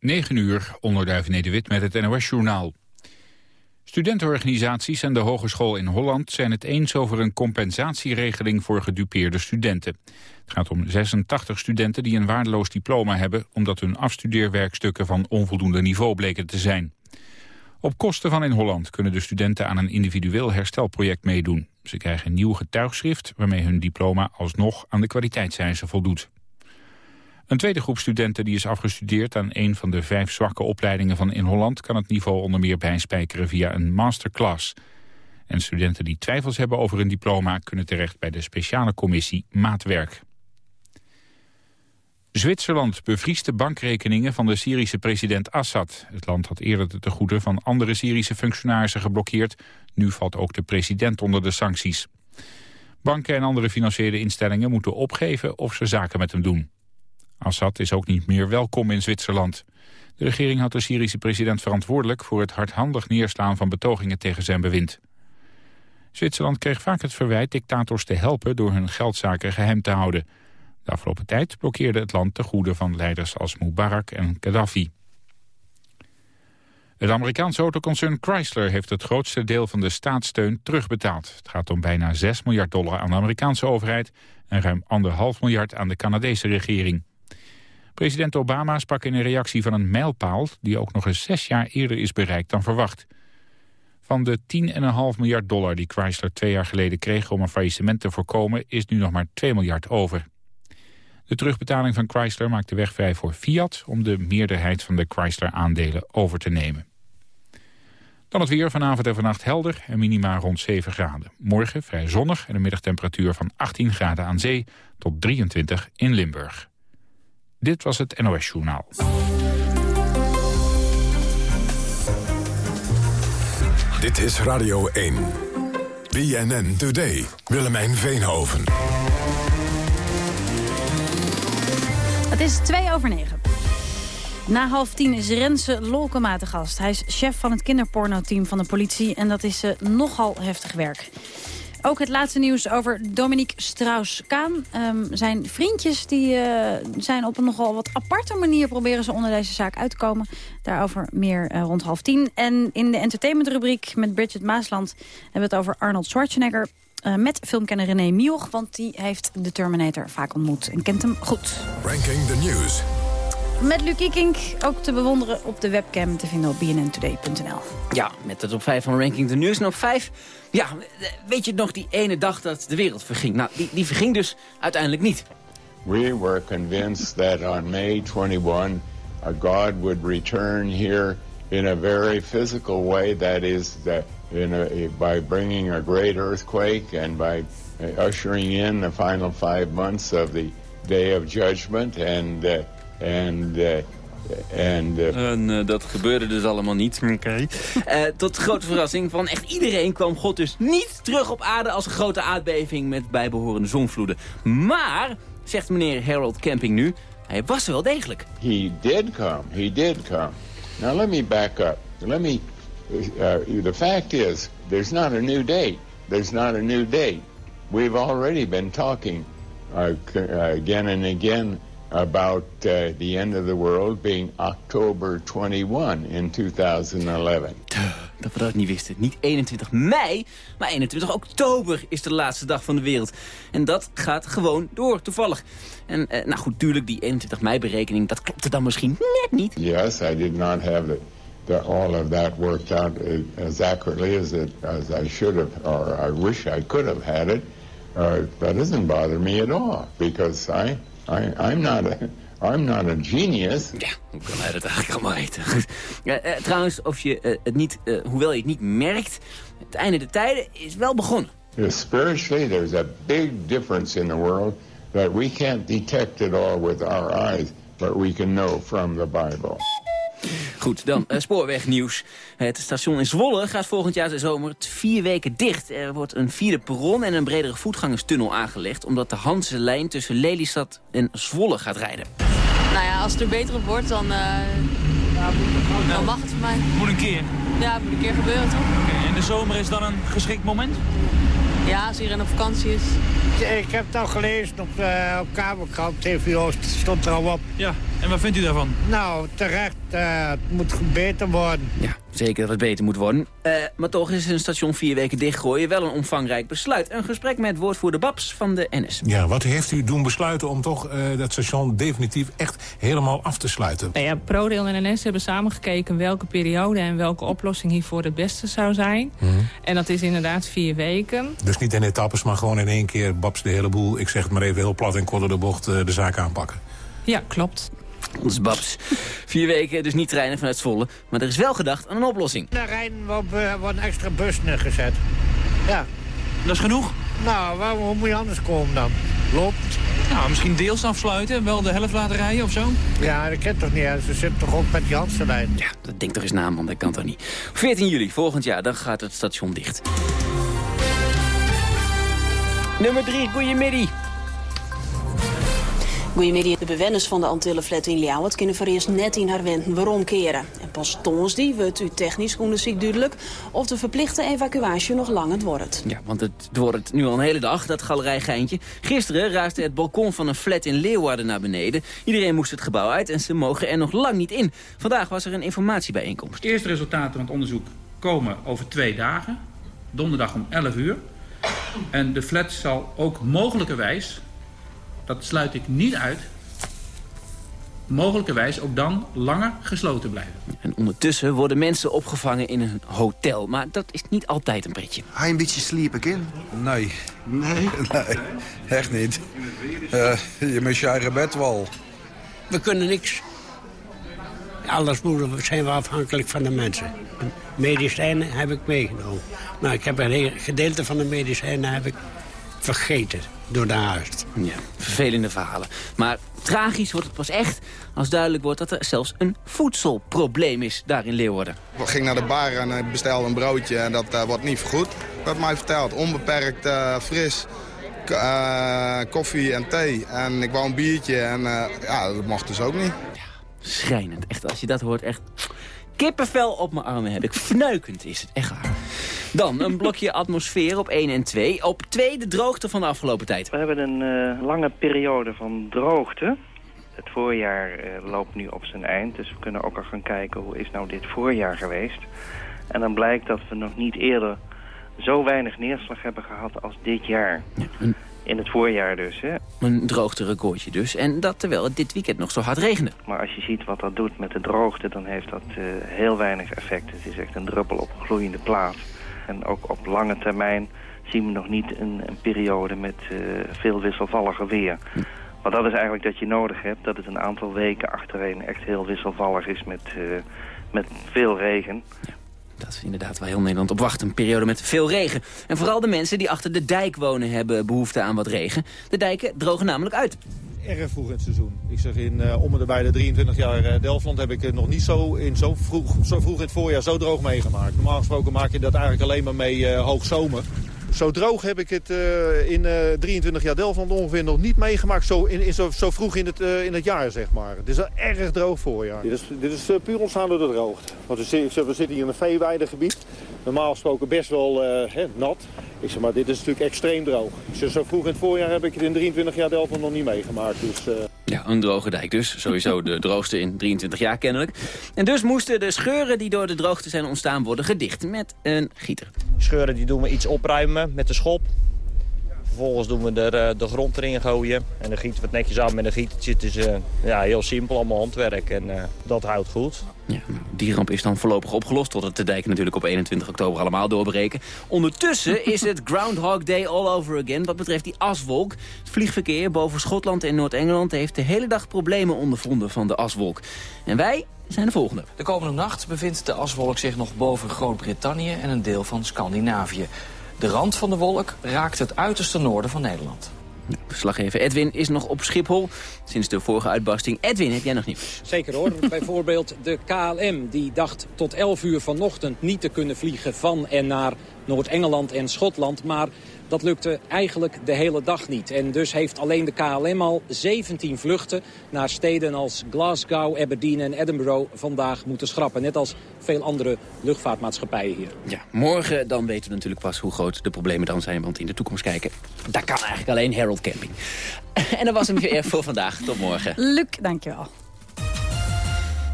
9 uur, onderduif Nederwit met het NOS-journaal. Studentenorganisaties en de Hogeschool in Holland zijn het eens over een compensatieregeling voor gedupeerde studenten. Het gaat om 86 studenten die een waardeloos diploma hebben omdat hun afstudeerwerkstukken van onvoldoende niveau bleken te zijn. Op kosten van in Holland kunnen de studenten aan een individueel herstelproject meedoen. Ze krijgen een nieuw getuigschrift waarmee hun diploma alsnog aan de kwaliteitseisen voldoet. Een tweede groep studenten die is afgestudeerd aan een van de vijf zwakke opleidingen van in Holland kan het niveau onder meer bijspijkeren via een masterclass. En studenten die twijfels hebben over een diploma kunnen terecht bij de speciale commissie Maatwerk. Zwitserland bevriest de bankrekeningen van de Syrische president Assad. Het land had eerder de tegoeden van andere Syrische functionarissen geblokkeerd. Nu valt ook de president onder de sancties. Banken en andere financiële instellingen moeten opgeven of ze zaken met hem doen. Assad is ook niet meer welkom in Zwitserland. De regering had de Syrische president verantwoordelijk... voor het hardhandig neerslaan van betogingen tegen zijn bewind. Zwitserland kreeg vaak het verwijt dictators te helpen... door hun geldzaken geheim te houden. De afgelopen tijd blokkeerde het land de goede van leiders als Mubarak en Gaddafi. Het Amerikaanse autoconcern Chrysler heeft het grootste deel van de staatssteun terugbetaald. Het gaat om bijna 6 miljard dollar aan de Amerikaanse overheid... en ruim 1,5 miljard aan de Canadese regering. President Obama sprak in een reactie van een mijlpaal... die ook nog eens zes jaar eerder is bereikt dan verwacht. Van de 10,5 miljard dollar die Chrysler twee jaar geleden kreeg... om een faillissement te voorkomen, is nu nog maar 2 miljard over. De terugbetaling van Chrysler maakt de weg vrij voor Fiat... om de meerderheid van de Chrysler-aandelen over te nemen. Dan het weer vanavond en vannacht helder en minima rond 7 graden. Morgen vrij zonnig en een middagtemperatuur van 18 graden aan zee... tot 23 in Limburg. Dit was het NOS Journaal. Dit is Radio 1. BNN Today. Willemijn Veenhoven. Het is twee over negen. Na half tien is Renze Lolkema te gast. Hij is chef van het kinderporno-team van de politie en dat is uh, nogal heftig werk. Ook het laatste nieuws over Dominique Strauss-Kaan. Um, zijn vriendjes die, uh, zijn op een nogal wat aparte manier... proberen ze onder deze zaak uit te komen. Daarover meer uh, rond half tien. En in de entertainmentrubriek met Bridget Maasland... hebben we het over Arnold Schwarzenegger... Uh, met filmkenner René Mioch, want die heeft de Terminator vaak ontmoet en kent hem goed. Ranking the News. Met Lucie Kink, ook te bewonderen op de webcam te vinden op bnntoday.nl. Ja, met het op 5 van Ranking the News. En op 5, ja, weet je nog die ene dag dat de wereld verging? Nou, die, die verging dus uiteindelijk niet. We were convinced that on May 21, a God would return here in a very physical way. That is, that in a, by bringing a great earthquake and by ushering in the final five months of the Day of Judgment and... Uh, and uh, en, uh, en uh, dat gebeurde dus allemaal niet. Okay. Uh, tot grote verrassing van echt iedereen kwam God dus niet terug op aarde... als een grote aardbeving met bijbehorende zonvloeden. Maar, zegt meneer Harold Camping nu, hij was er wel degelijk. He did come, he did come. Now let me back up. Let me, uh, the fact is, there's not a new date. There's not a new date. We've already been talking uh, again and again about uh, the end of the world being October 21 in 2011. Dat we dat niet wisten. Niet 21 mei, maar 21 oktober is de laatste dag van de wereld. En dat gaat gewoon door, toevallig. En uh, nou goed, tuurlijk, die 21 mei berekening, dat klopte dan misschien net niet. Yes, I did not have the, the, all of that worked out as accurately as, it, as I should have, or I wish I could have had it. Uh, that doesn't bother me at all, because I... I, I'm not a, I'm not a genius. Ja, hoe kan hij dat eigenlijk allemaal weten? Ja, uh, trouwens, of je, uh, het niet, uh, hoewel je het niet merkt, het einde der tijden is wel begonnen. Spiritually, there's a big difference in the world that we can't detect it all with our eyes, but we can know from the Bible. Goed, dan uh, spoorwegnieuws. Het station in Zwolle gaat volgend jaar de zomer vier weken dicht. Er wordt een vierde perron en een bredere voetgangerstunnel aangelegd... omdat de Hanse lijn tussen Lelystad en Zwolle gaat rijden. Nou ja, als het er beter op wordt, dan, uh, dan mag het voor mij. Moet een keer? Ja, moet een keer gebeuren, toch? Okay, en de zomer is dan een geschikt moment? Ja, als iedereen op vakantie is. Ik heb het al gelezen op, uh, op Kamerkrant, TV Oost, stond er al op. Ja, en wat vindt u daarvan? Nou, terecht, uh, het moet beter worden. Ja, zeker dat het beter moet worden. Uh, maar toch is een station vier weken dichtgooien wel een omvangrijk besluit. Een gesprek met woordvoerder Babs van de NS. Ja, wat heeft u doen besluiten om toch dat station definitief echt helemaal af te sluiten? Nou ja, ProRail en NS hebben samengekeken welke periode en welke oplossing hiervoor het beste zou zijn. Hmm. En dat is inderdaad vier weken. Dus niet in etappes, maar gewoon in één keer Babs de hele boel... ik zeg het maar even heel plat en kort de bocht de zaak aanpakken. Ja, klopt. Is Babs. Vier weken, dus niet treinen vanuit Zwolle. Maar er is wel gedacht aan een oplossing. Naar Rijn wordt een extra bus neergezet. Ja. Dat is genoeg? Nou, waar, hoe moet je anders komen dan? Loopt. Nou, misschien deels afsluiten, wel de helft laten rijden of zo? Ja, dat kent toch niet. Ze zitten toch ook met die Hanselijn. Ja, dat denkt toch eens na, man. Dat kan toch niet. 14 juli, volgend jaar, dan gaat het station dicht. Nummer 3, goeiemiddag. Goedemiddag. De bewoners van de Antillenflat in Ljouwert kunnen voor eerst net in haar wenten waarom keren. En pas die wordt u technisch onderzoek duidelijk of de verplichte evacuatie nog lang wordt. Ja, want het wordt nu al een hele dag, dat galerijgeintje. Gisteren raasde het balkon van een flat in Leeuwarden naar beneden. Iedereen moest het gebouw uit en ze mogen er nog lang niet in. Vandaag was er een informatiebijeenkomst. De eerste resultaten van het onderzoek komen over twee dagen. Donderdag om 11 uur. En de flat zal ook mogelijkerwijs dat sluit ik niet uit, mogelijkerwijs ook dan langer gesloten blijven. En ondertussen worden mensen opgevangen in een hotel. Maar dat is niet altijd een pretje. Ga je een beetje sleep in? Nee. Nee? Nee, echt niet. Uh, je mist je eigen bed wel. We kunnen niks. Alles moeten, zijn we afhankelijk van de mensen. De medicijnen heb ik meegenomen. Nou, ik heb een gedeelte van de medicijnen heb ik vergeten door de haast. Ja, vervelende verhalen. Maar tragisch wordt het pas echt als duidelijk wordt dat er zelfs een voedselprobleem is daar in Leeuwarden. Ik ging naar de bar en bestelde een broodje en dat uh, wordt niet vergoed. Wat mij verteld, onbeperkt uh, fris, uh, koffie en thee. En ik wou een biertje en ja, dat mocht dus ook niet. Ja, schrijnend, echt. Als je dat hoort, echt kippenvel op mijn armen heb ik. Fnuikend is het, echt waar. Dan een blokje atmosfeer op 1 en 2. Op 2 de droogte van de afgelopen tijd. We hebben een uh, lange periode van droogte. Het voorjaar uh, loopt nu op zijn eind. Dus we kunnen ook al gaan kijken hoe is nou dit voorjaar geweest. En dan blijkt dat we nog niet eerder zo weinig neerslag hebben gehad als dit jaar. Ja, in het voorjaar dus. Hè? Een droogte-recordje dus. En dat terwijl het dit weekend nog zo hard regende. Maar als je ziet wat dat doet met de droogte, dan heeft dat uh, heel weinig effect. Het is echt een druppel op een gloeiende plaat. En ook op lange termijn zien we nog niet een, een periode met uh, veel wisselvallige weer. Hm. Maar dat is eigenlijk dat je nodig hebt, dat het een aantal weken achtereen echt heel wisselvallig is met, uh, met veel regen. Dat is inderdaad waar heel Nederland op wacht. Een periode met veel regen. En vooral de mensen die achter de dijk wonen hebben behoefte aan wat regen. De dijken drogen namelijk uit. Erg vroeg in het seizoen. Ik zeg in uh, om bij de 23 jaar uh, Delftland heb ik het nog niet zo, in zo, vroeg, zo vroeg in het voorjaar zo droog meegemaakt. Normaal gesproken maak je dat eigenlijk alleen maar mee uh, hoogzomer. Zo droog heb ik het uh, in uh, 23 jaar Delftland ongeveer nog niet meegemaakt. Zo, in, in zo, zo, vroeg in het, uh, in het jaar, zeg maar. Het is een erg droog voorjaar. Dit is, dit is puur ontstaan door de droogte. Want we, we zitten hier in een veeweidegebied. Normaal gesproken best wel hè, nat. Ik zeg maar, dit is natuurlijk extreem droog. Dus zo vroeg in het voorjaar heb ik het in 23 jaar Delftland nog niet meegemaakt. Dus, Ja, een droge dijk dus. Sowieso de droogste in 23 jaar kennelijk. En dus moesten de scheuren die door de droogte zijn ontstaan worden gedicht met een gieter. Scheuren die doen we iets opruimen met de schop. Vervolgens doen we er de grond erin gooien. En dan gieten we het netjes aan met een gietertje. Het is uh, ja, heel simpel, allemaal handwerk. En uh, dat houdt goed. Ja, die ramp is dan voorlopig opgelost. Totdat de dijken natuurlijk op 21 oktober allemaal doorbreken. Ondertussen is het Groundhog Day all over again. Wat betreft die aswolk. Het vliegverkeer boven Schotland en Noord-Engeland... heeft de hele dag problemen ondervonden van de aswolk. En wij zijn de volgende. De komende nacht bevindt de aswolk zich nog boven Groot-Brittannië... en een deel van Scandinavië. De rand van de wolk raakt het uiterste noorden van Nederland. Verslaggever Edwin is nog op Schiphol sinds de vorige uitbarsting. Edwin, heb jij nog nieuws? Zeker hoor. Bijvoorbeeld de KLM die dacht tot 11 uur vanochtend niet te kunnen vliegen van en naar Noord-Engeland en Schotland. Maar Dat lukte eigenlijk de hele dag niet. En dus heeft alleen de KLM al 17 vluchten naar steden als Glasgow, Aberdeen en Edinburgh vandaag moeten schrappen. Net als veel andere luchtvaartmaatschappijen hier. Ja, morgen dan weten we natuurlijk pas hoe groot de problemen dan zijn. Want in de toekomst kijken, daar kan eigenlijk alleen Harold Camping. En dat was hem weer voor vandaag. Tot morgen. Luc, dankjewel.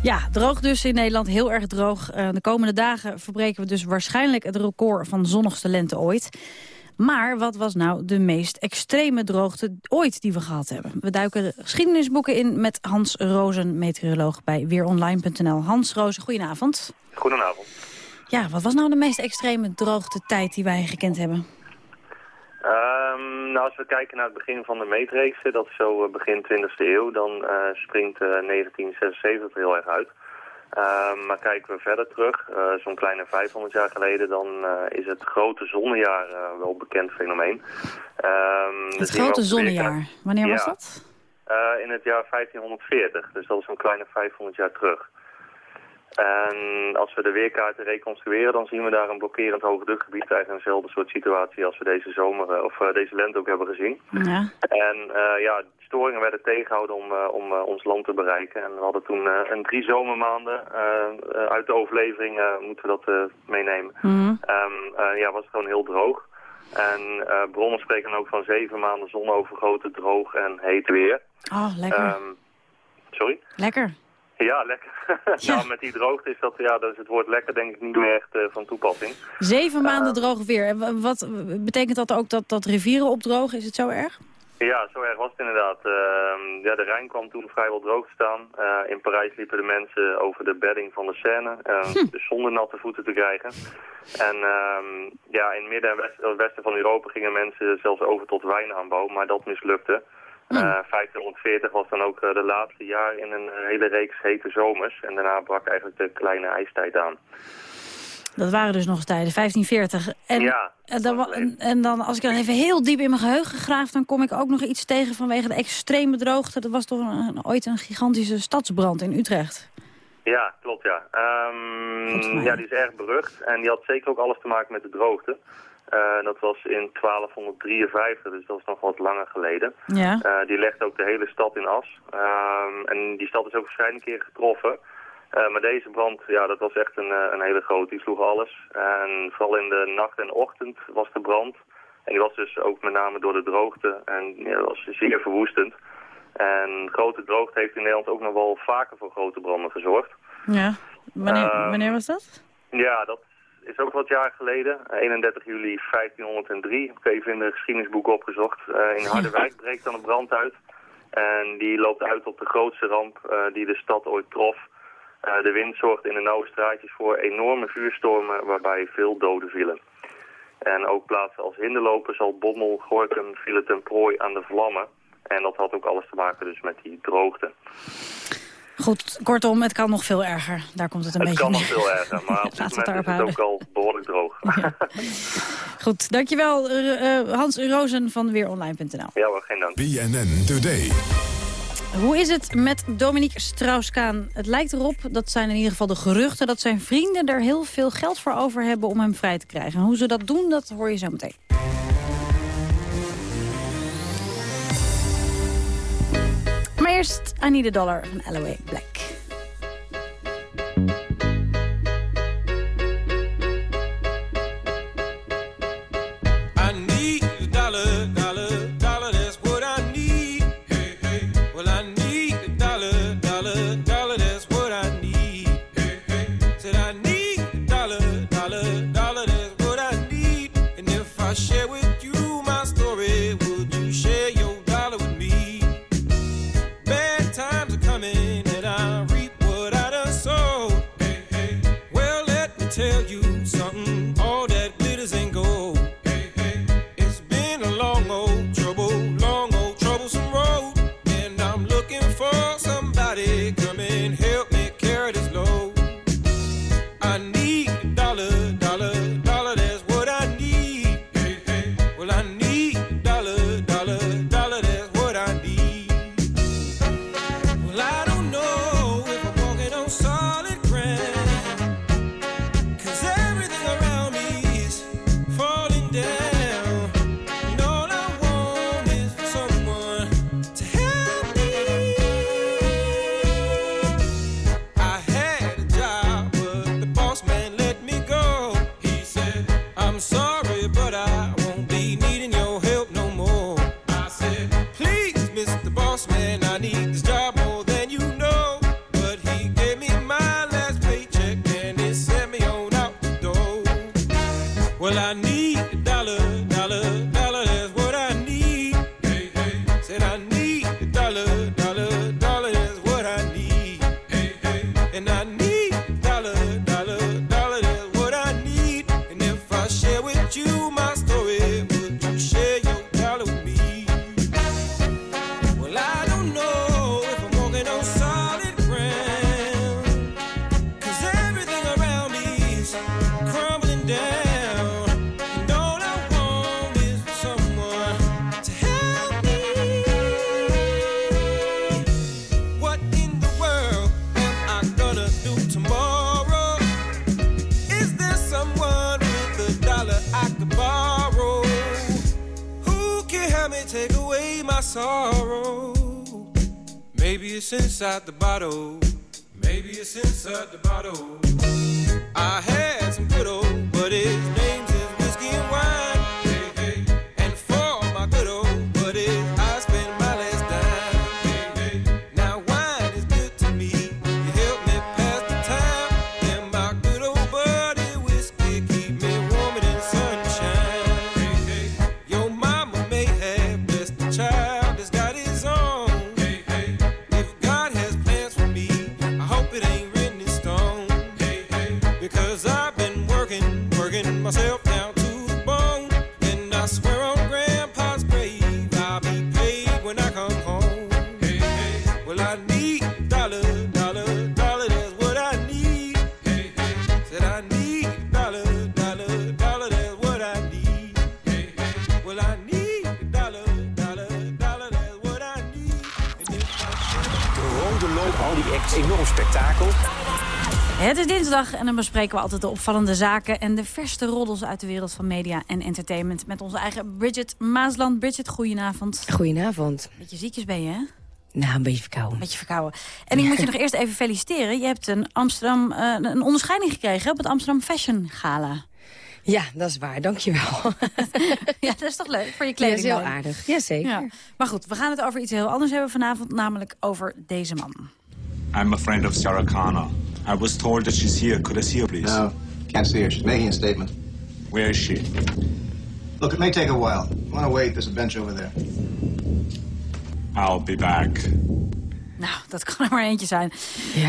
Ja, droog dus in Nederland, heel erg droog. Eh, de komende dagen verbreken we dus waarschijnlijk het record van zonnigste lente ooit. Maar wat was nou de meest extreme droogte ooit die we gehad hebben? We duiken geschiedenisboeken in met Hans Rozen, meteoroloog bij weeronline.nl. Hans Rozen, goedenavond. Goedenavond. Ja, wat was nou de meest extreme droogte tijd die wij gekend hebben? Um, nou, als we kijken naar het begin van de meetreeks, dat is zo eh, begin 20e eeuw, dan uh, springt uh, 1976 heel erg uit. Uh, maar kijken we verder terug, uh, zo'n kleine 500 jaar geleden, dan uh, is het grote zonnejaar wel een bekend fenomeen. Um, het grote zonnejaar, wanneer was dat? in het jaar 1540, dus dat is zo'n kleine 500 jaar terug. En als we de weerkaarten reconstrueren, dan zien we daar een blokkerend hoogdrukgebied. Eigenlijk eenzelfde soort situatie als we deze zomer of uh, deze lente ook hebben gezien. Ja. En uh, ja, storingen werden tegengehouden om, uh, om ons land te bereiken. En we hadden toen een drie zomermaanden uit de overlevering moeten we dat meenemen. Mm -hmm. um, ja, was het gewoon heel droog. En bronnen spreken ook van zeven maanden zonovergoten, droog en heet weer. Oh, lekker. Um, sorry? Lekker. Ja, lekker. Ja. nou, met die droogte is dat, ja, dat is het woord lekker denk ik niet meer echt uh, van toepassing. Zeven maanden uh, droog weer. En wat betekent dat ook dat, dat rivieren opdrogen? Is het zo erg? Ja, zo erg was het inderdaad. Uh, ja, de Rijn kwam toen vrijwel droog te staan. in Parijs liepen de mensen over de bedding van de Seine, hm. dus zonder natte voeten te krijgen. En ja, in midden en west, westen van Europa gingen mensen zelfs over tot wijnaanbouw, maar dat mislukte. Uh, 1540 was dan ook uh, de laatste jaar in een uh, hele reeks hete zomers. En daarna brak eigenlijk de kleine ijstijd aan. Dat waren dus nog eens tijden, 1540. En, ja, dan, en, en, dan, als ik dan even heel diep in mijn geheugen graaf... dan kom ik ook nog iets tegen vanwege de extreme droogte. Dat was toch een, ooit een gigantische stadsbrand in Utrecht. Ja, klopt ja. Um, ja, die is erg berucht. En die had zeker ook alles te maken met de droogte. Uh, dat was in 1253, dus dat is nog wat langer geleden. Ja. Uh, die legde ook de hele stad in as. Um, en die stad is ook verschillende keren getroffen. Uh, maar deze brand, ja, dat was echt een, een hele grote. Die sloeg alles. En vooral in de nacht en ochtend was de brand. En die was dus ook met name door de droogte. En ja, dat was zeer verwoestend. En grote droogte heeft in Nederland ook nog wel vaker voor grote branden gezorgd. Ja, wanneer, wanneer was dat? Ja, dat is ook wat jaar geleden. 31 juli 1503. Ik heb even in de geschiedenisboeken opgezocht. Uh, in Harderwijk breekt dan een brand uit. En die loopt uit op de grootste ramp uh, die de stad ooit trof. De wind zorgde in de nauwe straatjes voor enorme vuurstormen waarbij veel doden vielen. En ook plaatsen als Hinderlopen, Zaltbommel, Gorkum vielen ten prooi aan de vlammen. En dat had ook alles te maken dus met die droogte. Goed, kortom, het kan nog veel erger. Daar komt het een het beetje kan mee. nog veel erger, maar op dit moment is het ook al behoorlijk droog. Ja. Goed, dankjewel uh, Hans Rozen van weeronline.nl. Ja hoor, geen dank. BNN Today. Hoe is het met Dominique Strauss-Kaan? Het lijkt erop, dat zijn in ieder geval de geruchten... dat zijn vrienden er heel veel geld voor over hebben om hem vrij te krijgen. En hoe ze dat doen, dat hoor je zo meteen. Eerst I Need a Dollar van LOA Black. I need. Inside the bottle. Al die acts, enorm spektakel. Het is dinsdag en dan bespreken we altijd de opvallende zaken... en de verste roddels uit de wereld van media en entertainment... met onze eigen Bridget Maasland. Bridget, goedenavond. Goedenavond. Beetje ziekjes ben je, hè? Nou, een beetje verkouden. Beetje verkouden. En ik moet je nog eerst even feliciteren. Je hebt een, Amsterdam, eh, een onderscheiding gekregen op het Amsterdam Fashion Gala. Ja, dat is waar. Dankjewel. ja, dat is toch leuk voor je Ja, dat kleding. is heel dan? aardig. Jazeker. Ja. Maar goed, we gaan het over iets heel anders hebben vanavond. Namelijk over deze man. I'm a friend of Sarah Connor. I was told that she's here. Could I see her, please? No, can't see her. She's making a statement. Where is she? Look, it may take a while. Want to wait? There's a bench over there. I'll be back. Nou, dat kan er maar eentje zijn.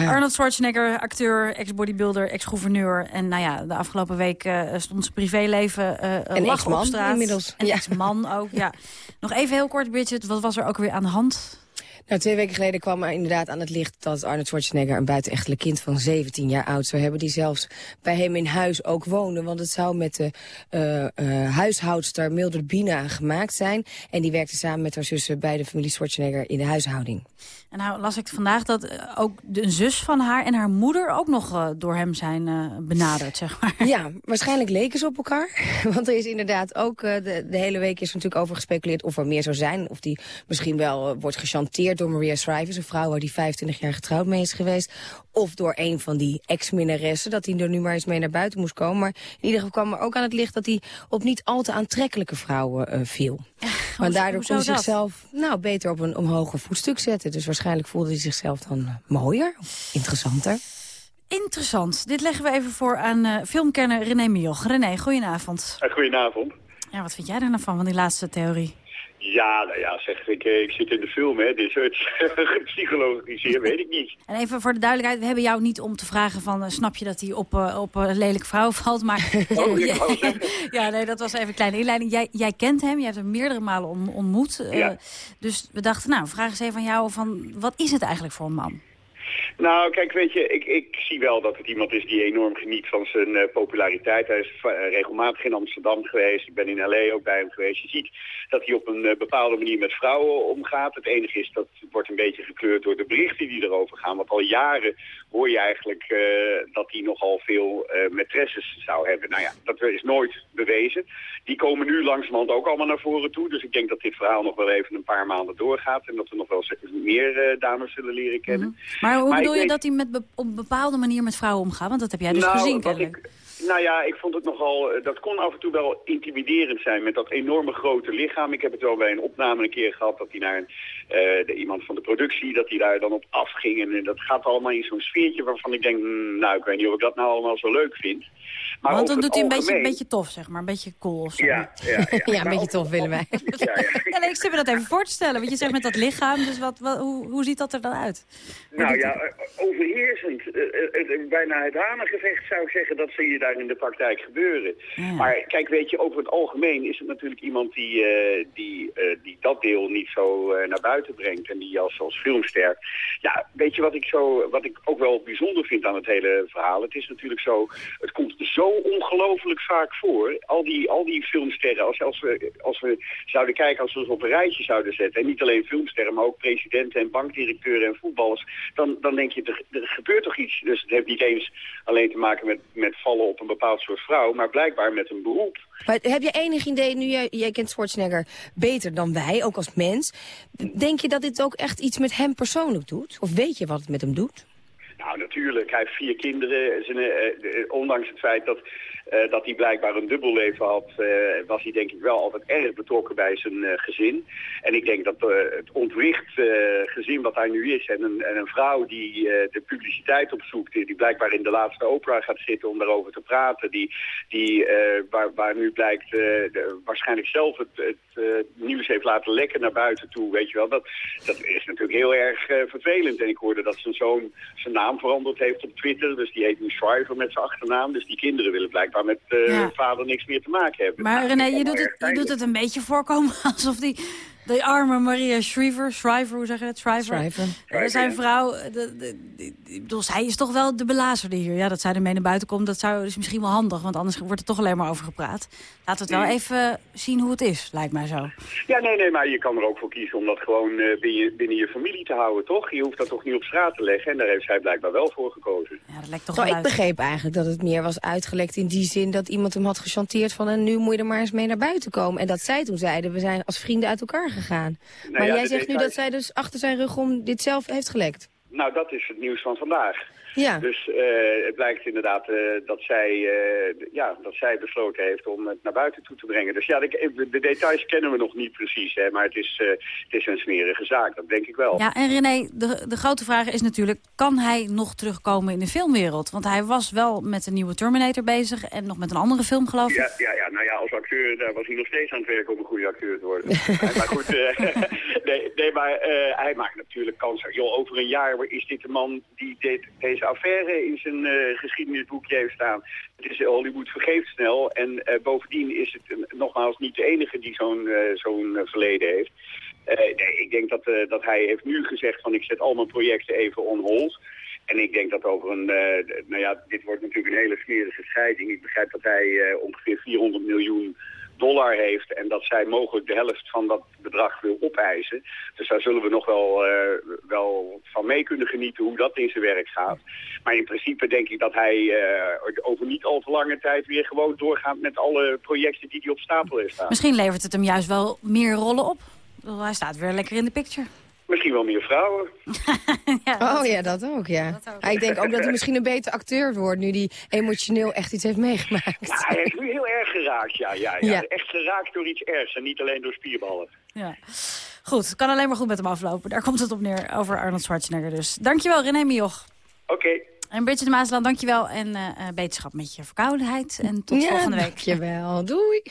Arnold Schwarzenegger, acteur, ex-bodybuilder, ex-gouverneur. En nou ja, de afgelopen week eh, stond zijn privéleven Een lag op straat. inmiddels. Een Ja. ex-man ook, ja. Nog even heel kort, Bridget. Wat was er ook weer aan de hand? Nou, twee weken geleden kwam er inderdaad aan het licht dat Arnold Schwarzenegger een buitenechtelijk kind van 17 jaar oud zou hebben. Die zelfs bij hem in huis ook woonde. Want het zou met de eh, eh, huishoudster Mildred Bina gemaakt zijn. En die werkte samen met haar zussen bij de familie Schwarzenegger in de huishouding. En nou las ik vandaag dat eh, ook de, zus van haar en haar moeder... ook nog eh, door hem zijn eh, benaderd, zeg maar. Ja, waarschijnlijk leken ze op elkaar. Want er is inderdaad ook, de, de hele week is natuurlijk over gespeculeerd of er meer zou zijn. Of die misschien wel wordt gechanteerd door Maria Shriver, een vrouw waar die 25 jaar getrouwd mee is geweest. Of door een van die ex-minnaressen, dat hij er nu maar eens mee naar buiten moest komen. Maar in ieder geval kwam er ook aan het licht dat hij op niet al te aantrekkelijke vrouwen viel. Maar daardoor kon hij zichzelf nou, beter op een omhoger voetstuk zetten. Dus waarschijnlijk voelde hij zichzelf dan eh, mooier, of interessanter. Interessant. Dit leggen we even voor aan eh, filmkenner René Mioch. René, goedenavond. Eh, Goedenavond. Ja, wat vind jij daar nou van, van die laatste theorie? Ja, nou ja, zeg, ik, eh, ik zit in de film, hè, dus het gepsychologiseerd weet ik niet. En even voor de duidelijkheid, we hebben jou niet om te vragen van... eh, snap je dat hij op, eh, op een lelijke vrouw valt, maar... Oh, wou ja, nee, dat was even een kleine inleiding. Jij, jij kent hem, je hebt hem meerdere malen on- ontmoet. Ja. Dus we dachten, nou, vraag eens even aan jou van... wat is het eigenlijk voor een man? Nou, kijk, weet je, ik, ik zie wel dat het iemand is die enorm geniet van zijn eh, populariteit. Hij is eh, regelmatig in Amsterdam geweest. Ik ben in L.A. ook bij hem geweest. Je ziet dat hij op een eh, bepaalde manier met vrouwen omgaat. Het enige is, dat wordt een beetje gekleurd door de berichten die erover gaan. Want al jaren hoor je eigenlijk eh, dat hij nogal veel eh maîtresses zou hebben. Nou ja, dat is nooit bewezen. Die komen nu langzamerhand ook allemaal naar voren toe. Dus ik denk dat dit verhaal nog wel even een paar maanden doorgaat. En dat we nog wel meer eh, dames zullen leren kennen. Maar hoe Maar ik bedoel je dat hij met be- op een bepaalde manier met vrouwen omgaat? Want dat heb jij dus Nou, gezien, kennelijk. ik- nou ja, ik vond het nogal, eh, dat kon af en toe wel intimiderend zijn met dat enorme grote lichaam. Ik heb het wel bij een opname een keer gehad dat hij naar een, eh, de, iemand van de productie, dat hij daar dan op afging. En, eh, dat gaat allemaal in zo'n sfeertje waarvan ik denk, hmm, nou ik weet niet of ik dat nou allemaal zo leuk vind. Maar Want dan doet hij een beetje, een beetje tof, zeg maar. Een beetje cool of zo. Ja, ja, ja. Ja, een beetje tof willen wij. Ja, nee, ik zit me dat even voor te stellen. Want je zegt met dat lichaam, dus wat, wat, hoe, hoe ziet dat er dan uit? Nou ja, overheersend. Bijna het hanengevecht zou ik zeggen, dat zie je daar in de praktijk gebeuren. Maar kijk, weet je, over het algemeen is het natuurlijk iemand die, eh, die, eh, die dat deel niet zo eh, naar buiten brengt en die als, als filmster. Ja, weet je wat ik, zo, wat ik ook wel bijzonder vind aan het hele verhaal? Het is natuurlijk zo, het komt zo ongelooflijk vaak voor. Al die, al die filmsterren, als, als, we, als we zouden kijken, als we ze op een rijtje zouden zetten... en niet alleen filmsterren, maar ook presidenten en bankdirecteuren en voetballers... dan, dan denk je, er, er gebeurt toch iets. Dus het heeft niet eens alleen te maken met, met vallen op een bepaald soort vrouw... maar blijkbaar met een beroep. Maar heb je enig idee, nu jij, jij kent Schwarzenegger beter dan wij, ook als mens... denk je dat dit ook echt iets met hem persoonlijk doet? Of weet je wat het met hem doet? Nou, natuurlijk. Hij heeft vier kinderen. Zijn, eh, eh, ondanks het feit dat, eh, dat hij blijkbaar een dubbel leven had... eh, was hij denk ik wel altijd erg betrokken bij zijn eh, gezin. En ik denk dat het ontwricht gezin wat hij nu is... en een, en een vrouw die de publiciteit opzoekt... Die, blijkbaar in de laatste opera gaat zitten om daarover te praten... Die, die, waar, waar nu blijkt waarschijnlijk zelf het, het nieuws heeft laten lekken naar buiten toe. Weet je wel, dat, dat is natuurlijk heel erg vervelend. En ik hoorde dat zijn zoon zijn naam veranderd heeft op Twitter. Dus die heet nu Shriver met zijn achternaam. Dus die kinderen willen blijkbaar met eh, Ja. vader niks meer te maken hebben. Maar Nou, René, je doet, het, je doet het een beetje voorkomen alsof die, die arme Maria Shriver, Shriver, hoe zeg je dat? Shriver? Eh, zijn vrouw, de, de, de- ik bedoel, hij is toch wel de belazerde hier. Ja, dat zij ermee naar buiten komt, dat zou, is misschien wel handig. Want anders wordt er toch alleen maar over gepraat. Laten we het wel Mm. even zien hoe het is, lijkt mij zo. Ja, nee, nee, maar je kan er ook voor kiezen om dat gewoon eh, binnen, je, binnen je familie te houden, toch? Je hoeft dat toch niet op straat te leggen. En daar heeft zij blijkbaar wel voor gekozen. Ja, dat lijkt toch Nou, wel ik begreep eigenlijk dat het meer was uitgelekt in die zin dat iemand hem had gechanteerd van en nu moet je er maar eens mee naar buiten komen. En dat zij toen zeiden, we zijn als vrienden uit elkaar gegaan. maar ja, jij zegt nu dat zij dus achter zijn rug om dit zelf heeft gelekt. Nou, dat is het nieuws van vandaag. Ja. Dus eh, het blijkt inderdaad eh, dat, zij, eh, ja, dat zij besloten heeft om het naar buiten toe te brengen. Dus ja, de, de details kennen we nog niet precies, hè, maar het is, eh, het is een smerige zaak, dat denk ik wel. Ja, en René, de, de grote vraag is natuurlijk... kan hij nog terugkomen in de filmwereld? Want hij was wel met een nieuwe Terminator bezig... en nog met een andere film, geloof ik. Ja, ja, ja, nou ja, als acteur daar was hij nog steeds aan het werken om een goede acteur te worden. maar goed, eh, nee, nee, maar eh, hij maakt natuurlijk kans. Joh, over een jaar is dit de man die dit, deze affaire in zijn eh, geschiedenisboekje heeft staan. Het is Hollywood vergeeft snel. En eh, bovendien is het eh, nogmaals niet de enige die zo'n eh, zo'n eh, verleden heeft. Eh, nee, ik denk dat, eh, dat hij heeft nu gezegd van ik zet al mijn projecten even on hold. En ik denk dat over een, eh, nou ja, dit wordt natuurlijk een hele smerige scheiding. Ik begrijp dat hij eh, ongeveer 400 miljoen dollar heeft en dat zij mogelijk de helft van dat bedrag wil opeisen. Dus daar zullen we nog wel, eh, wel van mee kunnen genieten hoe dat in zijn werk gaat. Maar in principe denk ik dat hij eh, over niet al te lange tijd weer gewoon doorgaat met alle projecten die hij op stapel heeft staan. Misschien levert het hem juist wel meer rollen op. Hij staat weer lekker in de picture. Misschien wel meer vrouwen. oh ja, dat ook, ja. Ah, ik denk ook dat hij misschien een beter acteur wordt nu hij emotioneel echt iets heeft meegemaakt. Ja, hij is nu heel erg geraakt, ja, ja, ja. Ja. Echt geraakt door iets ergs en niet alleen door spierballen. Ja. Goed, het kan alleen maar goed met hem aflopen. Daar komt het op neer over Arnold Schwarzenegger dus. Dankjewel, René Mioch. Oké. En Bridget de Maasland, dankjewel. En eh, eh, beterschap met je verkoudheid. En tot Ja, volgende week. Dankjewel, doei.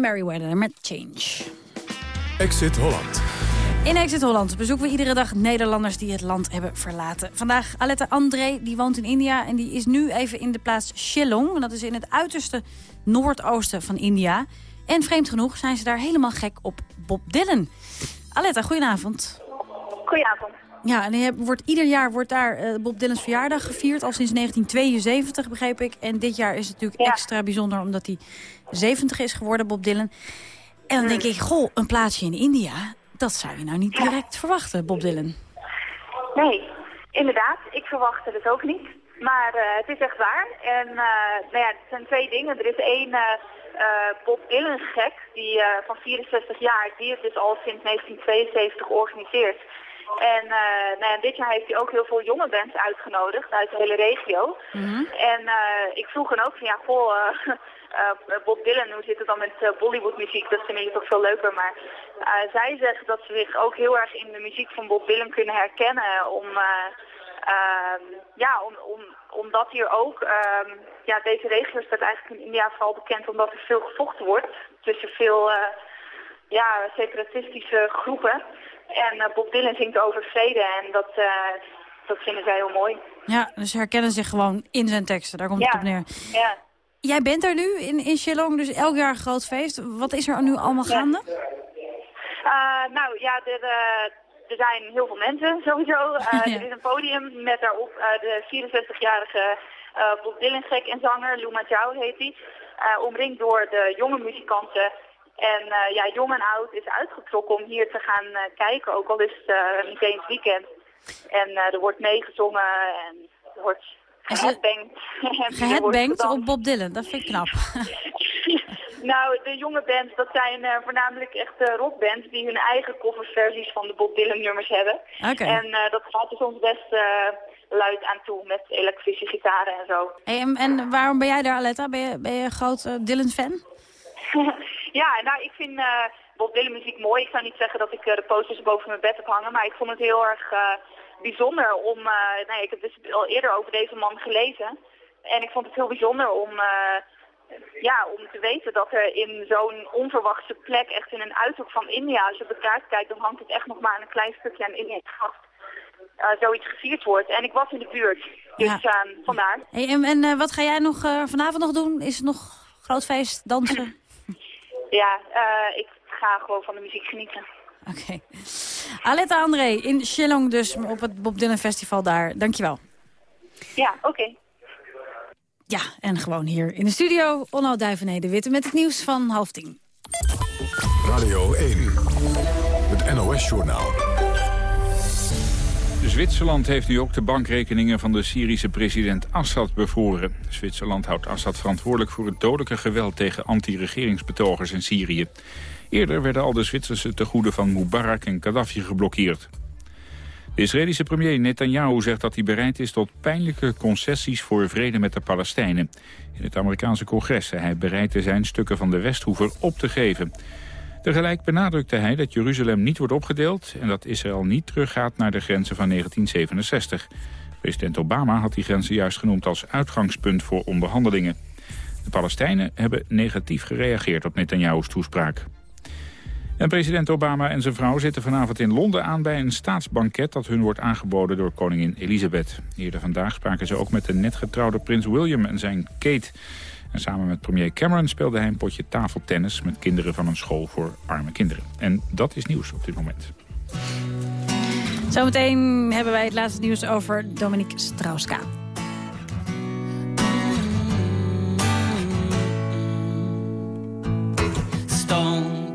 Merriweather met Change. Exit Holland. In Exit Holland bezoeken we iedere dag Nederlanders die het land hebben verlaten. Vandaag Aletta André, die woont in India en die is nu even in de plaats Shillong. En dat is in het uiterste noordoosten van India. En vreemd genoeg zijn ze daar helemaal gek op Bob Dylan. Aletta, goedenavond. Goedenavond. Ja, en wordt, ieder jaar wordt daar eh, Bob Dylan's verjaardag gevierd, al sinds 1972 begreep ik. En dit jaar is het natuurlijk extra bijzonder omdat hij 70 is geworden, Bob Dylan. En dan denk ik, goh, een plaatsje in India, dat zou je nou niet direct verwachten, Bob Dylan. Nee, inderdaad. Ik verwachtte het ook niet. Maar eh, het is echt waar. En eh, nou ja, het zijn twee dingen. Er is één eh, Bob Dylan gek, die van 64 jaar, die het dus al sinds 1972 organiseert. En nou ja, dit jaar heeft hij ook heel veel jonge bands uitgenodigd uit de hele regio. En eh, ik vroeg hem ook van, ja, goh, eh, eh, Bob Dylan, hoe zit het dan met uh, Bollywoodmuziek? Dat vinden jullie toch veel leuker. Maar zij zeggen dat ze zich ook heel erg in de muziek van Bob Dylan kunnen herkennen. Om, eh, ehm, ja, om, om, omdat hier ook, ehm, ja, deze regio staat eigenlijk in India vooral bekend omdat er veel gevochten wordt. Tussen veel, ja, separatistische groepen. En Bob Dylan zingt over vrede en dat, eh, dat vinden zij heel mooi. Ja, dus ze herkennen zich gewoon in zijn teksten, daar komt het op neer. Ja. Jij bent er nu in, in Shillong, dus elk jaar een groot feest. Wat is er nu allemaal gaande? Eh, nou ja, er, eh, er zijn heel veel mensen sowieso. Eh, Er is een podium met daarop de 64-jarige eh, Bob Dylan gek en zanger, Luma Chow heet hij. omringd door de jonge muzikanten. En ja, jong en oud is uitgetrokken om hier te gaan kijken, ook al is het niet eens weekend. En er wordt meegezongen en er wordt geheadbanged. Op Bob Dylan, dat vind ik knap. Nou, de jonge bands, dat zijn eh, voornamelijk echt rockbands die hun eigen coverversies van de Bob Dylan nummers hebben. En eh, dat gaat er soms best eh, luid aan toe met elektrische gitaren en zo. Hey, en, en waarom ben jij daar, Aletta? Ben je, ben je een groot Dylan-fan? ja, nou, ik vind Bob Dylan muziek mooi. Ik zou niet zeggen dat ik de posters boven mijn bed heb hangen, maar ik vond het heel erg bijzonder om... eh nou, ik heb dus al eerder over deze man gelezen. En ik vond het heel bijzonder om, eh, ja, om te weten dat er in zo'n onverwachte plek, echt in een uithoek van India, als je op de kaart kijkt, dan hangt het echt nog maar een klein stukje aan India vast. eh, zoiets gevierd wordt. En ik was in de buurt, dus Ja. eh, vandaar. Hey, en en wat ga jij nog vanavond nog doen? Is het nog groot feest, dansen? Ja, ik ga gewoon van de muziek genieten. Oké. Aletta André in Shillong dus, op het Bob Dylan Festival daar. Dankjewel. Ja, oké. Ja, en gewoon hier in de studio, Onno Duivenede Witte met het nieuws van half tien. Radio 1. Het NOS-journaal. Zwitserland heeft nu ook de bankrekeningen van de Syrische president Assad bevroren. Zwitserland houdt Assad verantwoordelijk voor het dodelijke geweld tegen anti-regeringsbetogers in Syrië. Eerder werden al de Zwitserse tegoeden van Mubarak en Gaddafi geblokkeerd. De Israëlische premier Netanyahu zegt dat hij bereid is tot pijnlijke concessies voor vrede met de Palestijnen. In het Amerikaanse congres zei hij bereid te zijn stukken van de Westhoever op te geven. Tegelijk benadrukte hij dat Jeruzalem niet wordt opgedeeld... en dat Israël niet teruggaat naar de grenzen van 1967. President Obama had die grenzen juist genoemd als uitgangspunt voor onderhandelingen. De Palestijnen hebben negatief gereageerd op Netanyahu's toespraak. En president Obama en zijn vrouw zitten vanavond in Londen aan bij een staatsbanket dat hun wordt aangeboden door koningin Elizabeth. Eerder vandaag spraken ze ook met de net getrouwde prins William en zijn Kate. En samen met premier Cameron speelde hij een potje tafeltennis met kinderen van een school voor arme kinderen. En dat is nieuws op dit moment. Zometeen hebben wij het laatste nieuws over Dominique Strauss-Kaan. Stone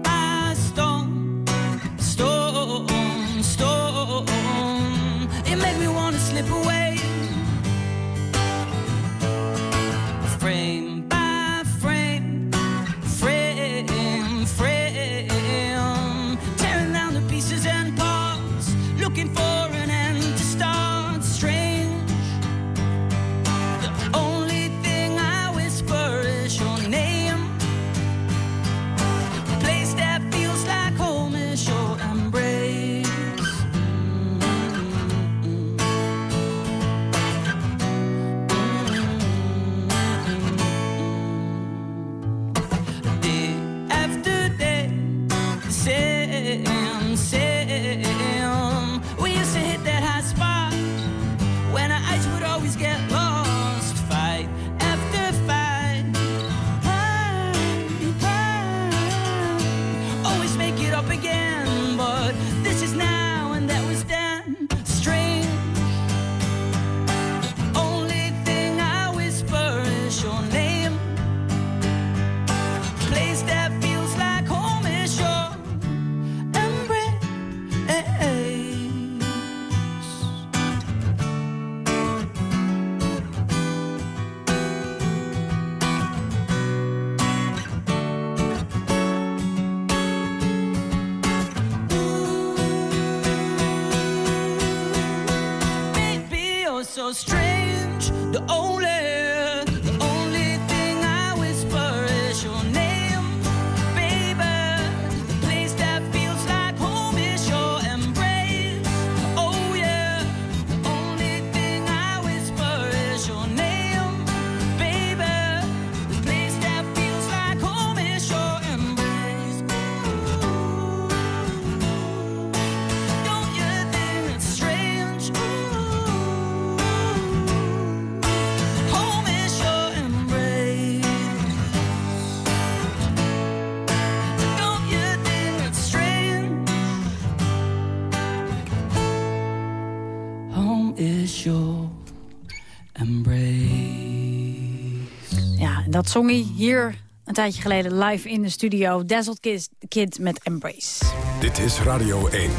dat zong hij hier een tijdje geleden live in de studio. Dazzled Kid, Kid met Embrace. Dit is Radio 1.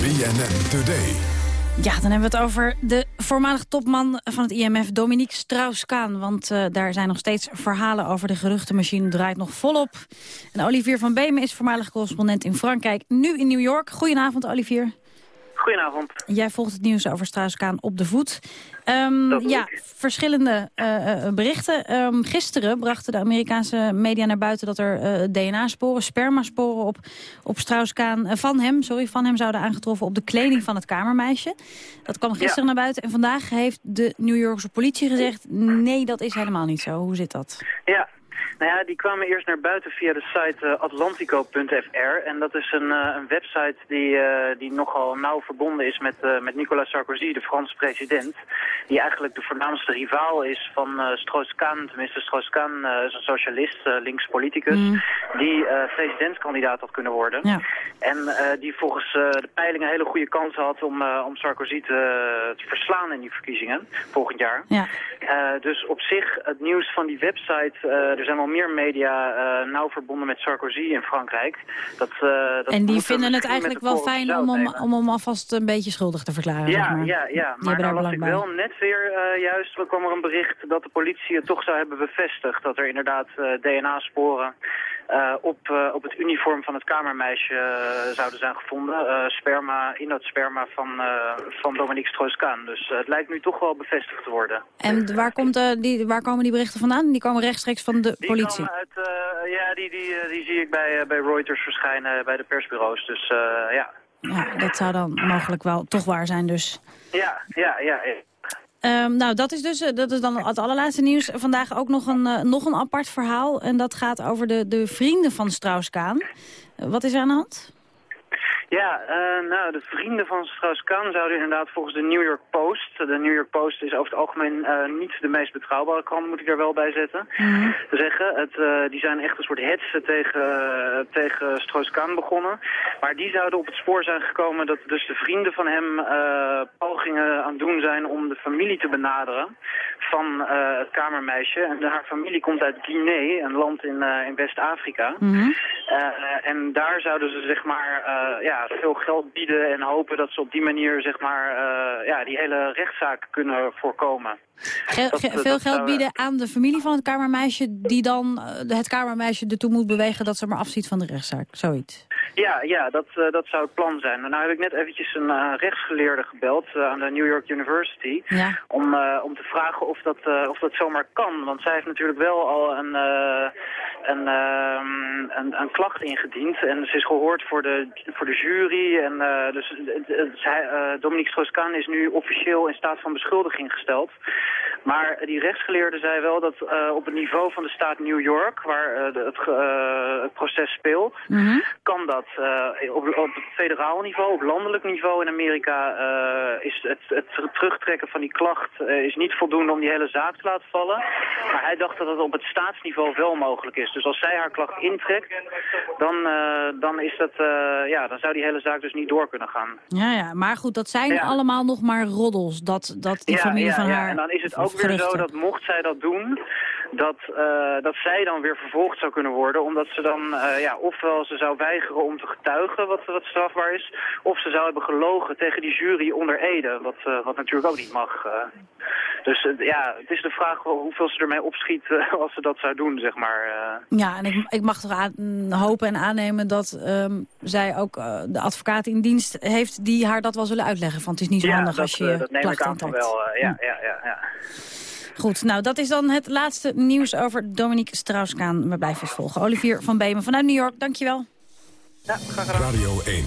BNN Today. Ja, dan hebben we het over de voormalig topman van het IMF, Dominique Strauss-Kaan. Want eh, daar zijn nog steeds verhalen over. De geruchtenmachine draait nog volop. En Olivier van Beemen is voormalig correspondent in Frankrijk. Nu in New York. Goedenavond, Olivier. Goedenavond. Jij volgt het nieuws over Strauss-Kaan op de voet. Ehm, ja, verschillende eh, eh, berichten. Ehm, gisteren brachten de Amerikaanse media naar buiten dat er eh, DNA-sporen, spermasporen op, op Strauss-Kaan, eh, van hem, sorry, van hem zouden aangetroffen op de kleding van het kamermeisje. Dat kwam gisteren naar buiten en vandaag heeft de New Yorkse politie gezegd, nee, dat is helemaal niet zo. Hoe zit dat? Ja, nou ja, die kwamen eerst naar buiten via de site eh, atlantico.fr. En dat is een, eh, een website die, eh, die nogal nauw verbonden is met, met Nicolas Sarkozy, de Franse president. Die eigenlijk de voornaamste rivaal is van Strauss-Kaan. Tenminste, Strauss-Kaan eh, is een socialist, links politicus. Die eh, presidentskandidaat had kunnen worden. Ja. En die volgens de peilingen hele goede kansen had om, om Sarkozy te, te verslaan in die verkiezingen volgend jaar. Ja. Dus op zich, het nieuws van die website, er zijn wel meer media eh, nauw verbonden met Sarkozy in Frankrijk. Dat, eh, dat En die we vinden het eigenlijk wel fijn om hem, om hem alvast een beetje schuldig te verklaren. zeg Ja, maar. ja, ja. Maar nou daar las ik bij. wel net weer eh, juist, er kwam er een bericht dat de politie het toch zou hebben bevestigd. Dat er inderdaad eh, DNA-sporen eh, op, eh, op het uniform van het kamermeisje eh, zouden zijn gevonden. Sperma, in dat sperma van, van Dominique Strauss-Kaan. Dus het lijkt nu toch wel bevestigd te worden. En waar, komt, die, waar komen die berichten vandaan? Die komen rechtstreeks van de Die politie. komen uit, ja, die, die, die zie ik bij, bij Reuters verschijnen, bij de persbureaus. Dus ja. Ja, dat zou dan mogelijk wel toch waar zijn dus. Ja, ja, ja. ja. Ehm, nou, dat is dus eh, dat is dan het allerlaatste nieuws. Vandaag ook nog een, eh, nog een apart verhaal. En dat gaat over de, de vrienden van Strauss-Kaan. Wat is er aan de hand? Ja, eh, nou, de vrienden van Strauss-Kaan zouden inderdaad volgens de New York Post... De New York Post is over het algemeen eh, niet de meest betrouwbare krant, moet ik er wel bij zetten. Zeggen, het, eh, die zijn echt een soort hetsen tegen, tegen Strauss-Kaan begonnen. Maar die zouden op het spoor zijn gekomen dat dus de vrienden van hem pogingen aan doen zijn om de familie te benaderen van het kamermeisje. En haar familie komt uit Guinea, een land in, in West-Afrika. Eh, en daar zouden ze zeg maar eh, ja, veel geld bieden en hopen dat ze op die manier zeg maar eh, ja, die hele rechtszaak kunnen voorkomen. Ge- Dat- ge- dat veel geld bieden aan de familie van het kamermeisje... die dan eh, het kamermeisje ertoe moet bewegen dat ze maar afziet van de rechtszaak. Zoiets. Ja, ja dat, eh, dat zou het plan zijn. Nou heb ik net eventjes een eh, rechtsgeleerde gebeld eh, aan de New York University... Ja. om, om te vragen of dat, of dat zomaar kan. Want zij heeft natuurlijk wel al een, een, een, een klacht ingediend. En ze is gehoord voor de, voor de jury. En, dus zij, Dominique Strauss-Kaan is nu officieel in staat van beschuldiging gesteld. Maar die rechtsgeleerde zei wel dat op het niveau van de staat New York... waar de- het, het proces speelt, kan dat. Eh, op, op federaal niveau, op landelijk niveau in Amerika... eh, is het, het terugtrekken van die klacht eh, is niet voldoende om die hele zaak te laten vallen. Maar hij dacht dat het op het staatsniveau wel mogelijk is. Dus als zij haar klacht intrekt, dan, dan, is dat, ja, dan zou die hele zaak dus niet door kunnen gaan. Ja, ja, maar goed, dat zijn Ja. allemaal nog maar roddels. Dat, dat die familie van haar... En dan is het ook weer zo dat mocht zij dat doen, dat, eh, dat zij dan weer vervolgd zou kunnen worden. Omdat ze dan, eh, ja, ofwel ze zou weigeren om te getuigen, wat, wat strafbaar is. Of ze zou hebben gelogen tegen die jury onder Ede, wat, eh, wat natuurlijk ook niet mag. Dus ja, het is de vraag hoeveel ze ermee opschiet als ze dat zou doen, zeg maar. Ja, en ik, ik mag toch aan, hopen en aannemen dat ehm, zij ook de advocaat in dienst heeft die haar dat wel zullen uitleggen. Want het is niet zo ja, handig dat, als je dat neem ik aan wel. eh, ja, ja, ja, ja. Goed, nou dat is dan het laatste nieuws over Dominique Strauss-Kaan. We blijven eens volgen. Olivier van Beemen vanuit New York, dankjewel. Ja, graag gedaan. Radio 1.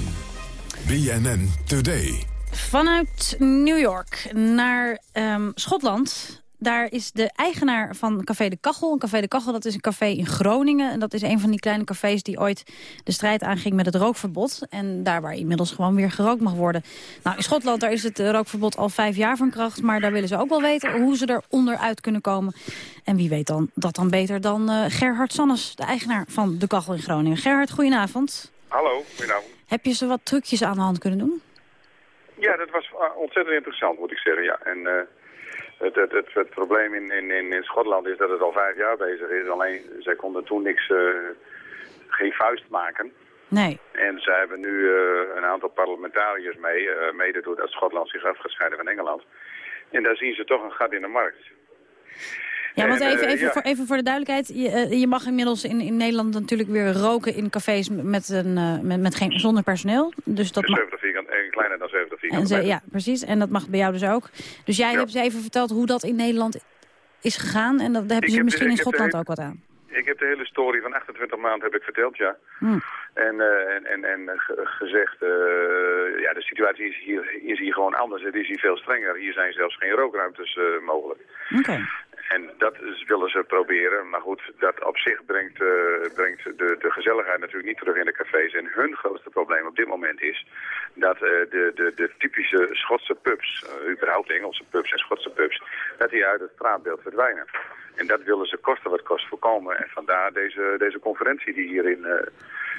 BNN Today. Vanuit New York naar ehm, Schotland. Daar is de eigenaar van Café de Kachel. Een Café de Kachel dat is een café in Groningen. En dat is een van die kleine cafés die ooit de strijd aanging met het rookverbod. En daar waar inmiddels gewoon weer gerookt mag worden. Nou, in Schotland daar is het eh, rookverbod al vijf jaar van kracht. Maar daar willen ze ook wel weten hoe ze er onderuit kunnen komen. En wie weet dan dat dan beter dan eh, Gerhard Sannes, de eigenaar van de Kachel in Groningen. Gerhard, goedenavond. Hallo, goedenavond. Heb je ze wat trucjes aan de hand kunnen doen? Ja, dat was uh, ontzettend interessant, moet ik zeggen, ja. En eh, het, het, het, het probleem in, in, in, Schotland is dat het al vijf jaar bezig is. Alleen, zij konden toen niks, eh, geen vuist maken. Nee. En ze hebben nu eh, een aantal parlementariërs mee, eh, mede doordat Schotland zich afgescheiden van Engeland. En daar zien ze toch een gat in de markt. Ja, want En, even, eh, even, ja. Voor, even voor de duidelijkheid. Je, eh, je mag inmiddels in, in Nederland natuurlijk weer roken in cafés met, een, eh, met, met geen, zonder personeel. Dus dat mag, 70 vierkant, eh, kleiner dan 70 en vierkante ze, meter. ja, precies. En dat mag bij jou dus ook. Dus jij Ja. hebt ze even verteld hoe dat in Nederland is gegaan. En dat, daar hebben ze heb- misschien in Schotland hele- ook wat aan. Ik heb de hele story van 28 maanden heb ik verteld, ja. Hm. En, en, en, en ge- gezegd, ja, de situatie is hier, is hier gewoon anders. Het is hier veel strenger. Hier zijn zelfs geen rookruimtes mogelijk. Oké. En dat willen ze proberen. Maar goed, dat op zich brengt, eh, brengt de, de gezelligheid natuurlijk niet terug in de cafés. En hun grootste probleem op dit moment is dat eh, de, de, de typische Schotse pubs, eh, überhaupt Engelse pubs en Schotse pubs, dat die uit het straatbeeld verdwijnen. En dat willen ze kosten wat kost voorkomen. En vandaar deze, deze conferentie die hier in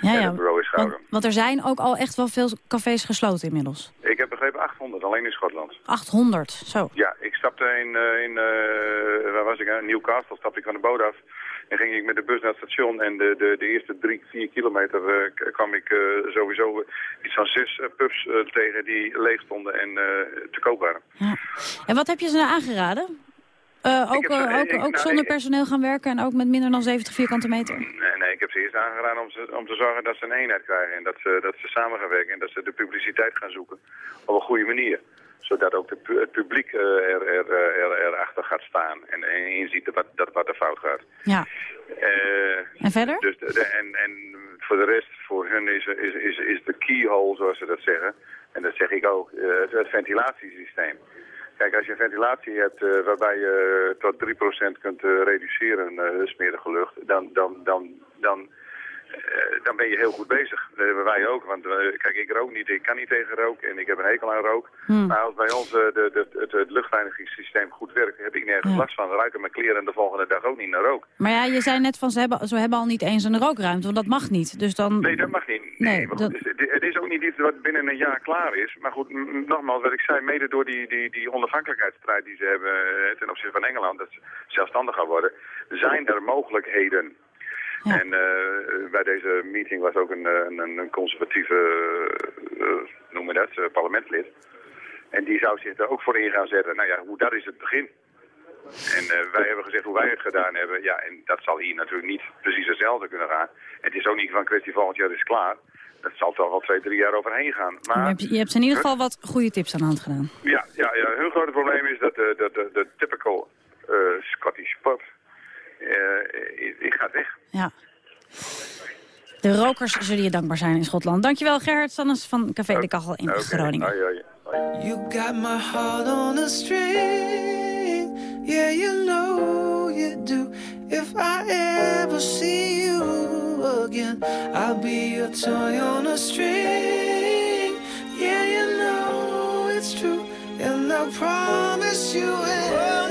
Ja, ja. Is Want, gehouden. want er zijn ook al echt wel veel cafés gesloten inmiddels. Ik heb begrepen 800, alleen in Schotland. 800, zo. Ja, ik stapte in, eh, in eh, waar was ik, hè? Newcastle, stapte ik van de boot af. En ging ik met de bus naar het station en de, de, de eerste drie, vier kilometer eh, kwam ik sowieso iets van zes pubs tegen die leeg stonden en te koop waren. En wat heb je ze nou aangeraden? Eh, ook heb eh, ook, ik- ook nou, zonder ik- personeel gaan werken en ook met minder dan 70 vierkante meter? Nee, nee, ik heb ze eerst aangeraden om, ze, om te zorgen dat ze een eenheid krijgen en dat ze, dat ze samen gaan werken en dat ze de publiciteit gaan zoeken op een goede manier. Zodat ook de, het publiek eh, er, er, er, er, erachter gaat staan en, en inziet dat, dat wat er fout gaat. Ja. En verder? Dus de, de- en, en voor de rest, voor hun is, is, is, is de keyhole, zoals ze dat zeggen. En dat zeg ik ook, het, het ventilatiesysteem. Kijk, als je een ventilatie hebt eh, waarbij je tot 3% kunt eh, reduceren, eh smerige lucht, dan, dan, dan, dan, eh, dan ben je heel goed bezig. Dat hebben wij ook, want eh, kijk, ik rook niet, ik kan niet tegen rook en ik heb een hekel aan rook. Hmm. Maar als bij ons eh, de, de, het, het luchtreinigingssysteem goed werkt, heb ik nergens Ja. last van. Ruiken mijn kleren de volgende dag ook niet naar rook. Maar ja, je zei net van ze hebben, ze hebben al niet eens een rookruimte, want dat mag niet. Dus dan... Nee, dat mag niet. Nee, dat- het, is ook niet iets wat binnen een jaar klaar is. Maar goed, nogmaals, wat ik zei, mede door die, die, die onafhankelijkheidsstrijd die ze hebben eh, ten opzichte van Engeland, dat ze zelfstandig gaan worden, zijn er mogelijkheden. En eh, bij deze meeting was ook een, eh, een, een conservatieve, eh, noemen we dat, parlementslid. En die zou zich er ook voor in gaan zetten. Nou ja, hoe dat is het begin. En wij hebben gezegd hoe wij het gedaan hebben. Ja, en dat zal hier natuurlijk niet precies hetzelfde kunnen gaan. En het is ook niet van kwestie volgend jaar is klaar. Dat zal toch wel twee, drie jaar overheen gaan. je, Maar hebt, je hebt in ieder geval wat goede tips aan de hand gedaan. ja, ja, ja, hun grote probleem is dat de, de, de, de typical Scottish pub, eh, die- die gaat weg. Ja. De rokers zullen je dankbaar zijn in Schotland. Dankjewel Gerhard Sannes van Café de Kachel in Groningen. You got my heart on a string. Yeah, you know you do. If I ever see you again, I'll be your toy on a string. Yeah, you know it's true. And I promise you it. Oh,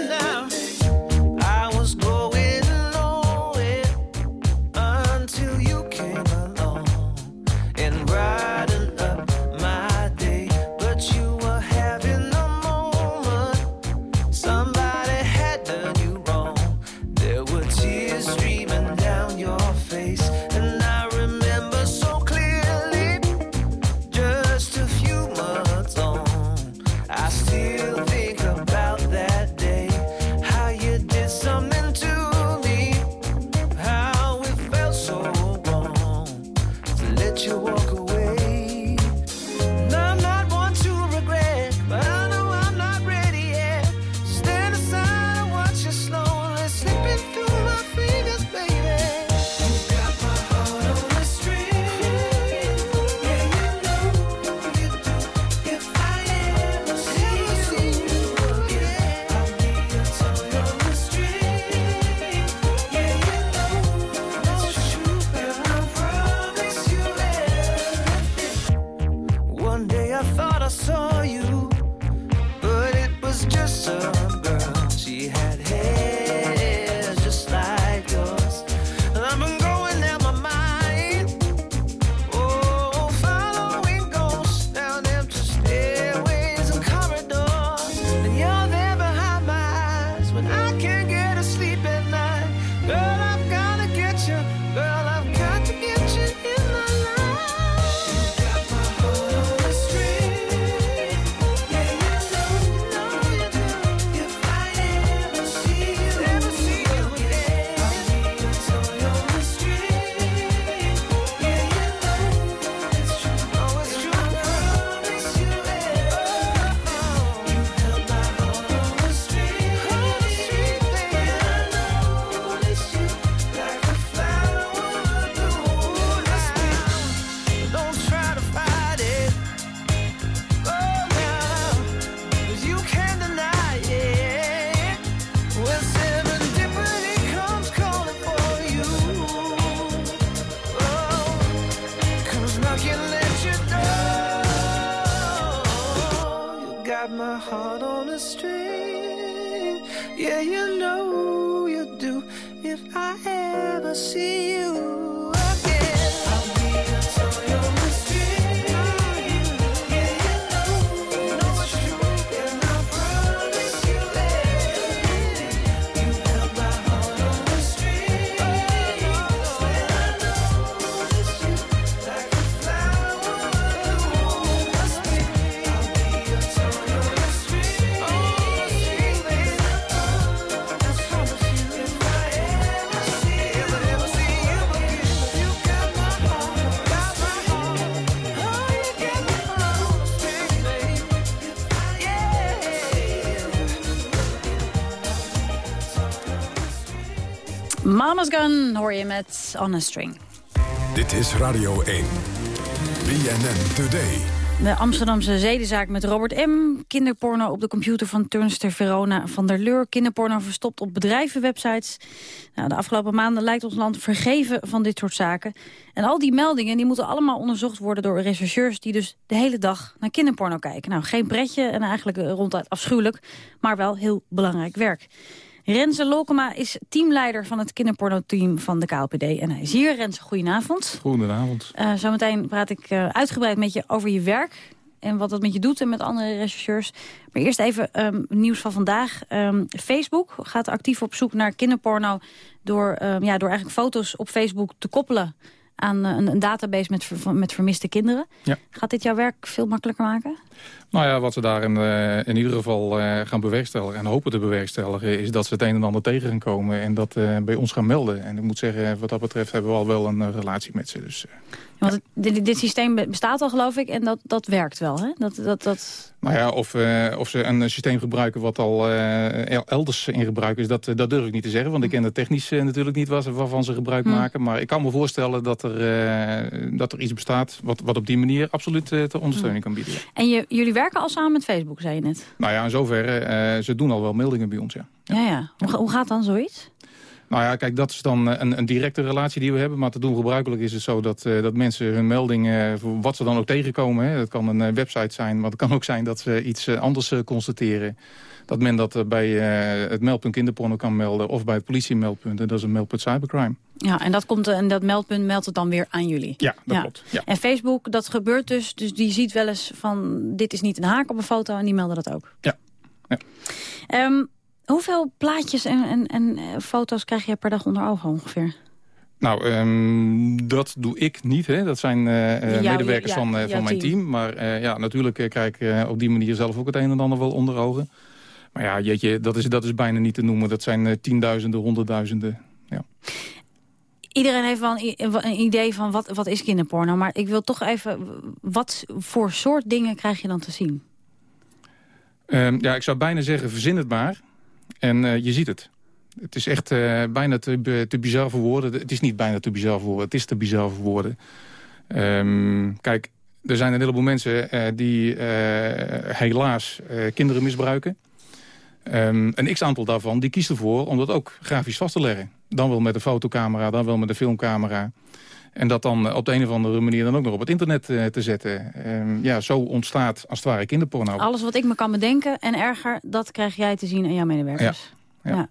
Mama's Gun hoor je met On a String. Dit is Radio 1. BNN Today. De Amsterdamse zedenzaak met Robert M. Kinderporno op de computer van turnster Verona van der Leur. Kinderporno verstopt op bedrijvenwebsites. Nou, de afgelopen maanden lijkt ons land vergeven van dit soort zaken. En al die meldingen die moeten allemaal onderzocht worden door rechercheurs... die dus de hele dag naar kinderporno kijken. Nou, geen pretje en eigenlijk eh, ronduit afschuwelijk... maar wel heel belangrijk werk. Renze Lokema is teamleider van het kinderporno-team van de KLPD. En hij is hier. Renze, goedenavond. Goedenavond. Uh, zometeen praat ik uh, uitgebreid met je over je werk en wat dat met je doet en met andere rechercheurs. Maar eerst even um, nieuws van vandaag. Um, Facebook gaat actief op zoek naar kinderporno... door, um, ja, door eigenlijk foto's op Facebook te koppelen aan uh, een, een, database met, ver, met vermiste kinderen. Ja. Gaat dit jouw werk veel makkelijker maken? Nou ja, wat we daar in, uh, in ieder geval uh, gaan bewerkstelligen en hopen te bewerkstelligen... is dat ze het een en ander tegen gaan komen en dat uh, bij ons gaan melden. En ik moet zeggen, wat dat betreft hebben we al wel een relatie met ze. Dus, want het, dit, dit, systeem bestaat al, geloof ik, en dat, dat werkt wel, hè? Dat, dat, dat... Nou ja, of, uh, of ze een systeem gebruiken wat al uh, elders in gebruik is, dat, dat durf ik niet te zeggen. Want ik ken het technisch uh, natuurlijk niet was, waarvan ze gebruik maken. Maar ik kan me voorstellen dat er, dat er iets bestaat wat, wat op die manier absoluut ter ondersteuning kan bieden. Ja. En je, jullie werken al samen met Facebook, zei je net? Nou ja, in zoverre, ze doen al wel meldingen bij ons, ja. Ja, ja. ja. Hoe, hoe gaat dan zoiets? Nou ja, kijk, dat is dan een, een, directe relatie die we hebben. Maar te doen gebruikelijk is het zo dat, uh, dat mensen hun melding, uh, wat ze dan ook tegenkomen... Hè, dat kan een uh, website zijn, maar het kan ook zijn dat ze iets anders constateren. Dat men dat bij het meldpunt kinderporno kan melden... of bij het politiemeldpunt, en dat is een meldpunt cybercrime. Ja, en dat, komt, en dat meldpunt meldt het dan weer aan jullie? Ja, dat ja. klopt. Ja. En Facebook, dat gebeurt dus, dus die ziet wel eens van... dit is niet een haak op een foto en die melden dat ook? Ja. ja. Um, Hoeveel plaatjes en, en, en foto's krijg je per dag onder ogen ongeveer? Nou, um, dat doe ik niet. Hè. Dat zijn uh, Jou, medewerkers ja, van, uh, van mijn team. team. Maar uh, ja, natuurlijk krijg ik op die manier zelf ook het een en ander wel onder ogen. Maar ja, jeetje, dat is, dat is bijna niet te noemen. Dat zijn tienduizenden, honderdduizenden. Ja. Iedereen heeft wel een, een, idee van wat, wat is kinderporno. Maar ik wil toch even... Wat voor soort dingen krijg je dan te zien? Um, ja, ik zou bijna zeggen, verzin het maar. En uh, je ziet het. Het is echt uh, bijna te, te bizar voor woorden. Het is niet bijna te bizar voor woorden. Het is te bizar voor woorden. Um, kijk, er zijn een heleboel mensen uh, die helaas kinderen misbruiken. Um, een x-aantal daarvan die kiest ervoor om dat ook grafisch vast te leggen. Dan wel met een fotocamera, dan wel met een filmcamera. En dat dan op de een of andere manier dan ook nog op het internet eh, te zetten. Ehm, ja, zo ontstaat als het ware kinderporno. Alles wat ik me kan bedenken en erger, dat krijg jij te zien aan jouw medewerkers. Ja. Ja.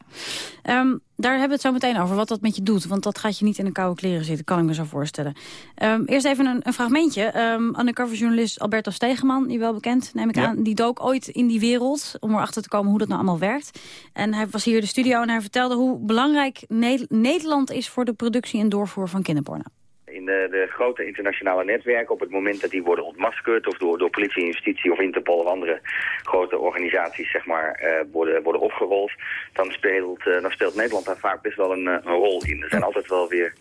Ehm, daar hebben we het zo meteen over, wat dat met je doet. Want dat gaat je niet in de koude kleren zitten, kan ik me zo voorstellen. Ehm, eerst even een, een fragmentje. Undercoverjournalist Alberto Stegeman, die wel bekend, neem ik Ja. aan... die dook ooit in die wereld om erachter te komen hoe dat nou allemaal werkt. En hij was hier in de studio en hij vertelde hoe belangrijk Ne- Nederland is... voor de productie en doorvoer van kinderporno. In de, de grote internationale netwerken, op het moment dat die worden ontmaskerd of door, door politie en justitie of Interpol of andere grote organisaties zeg maar, eh, worden, worden opgerold, dan speelt, eh, dan speelt Nederland daar vaak best wel een, eh, een rol in. Er zijn altijd wel weer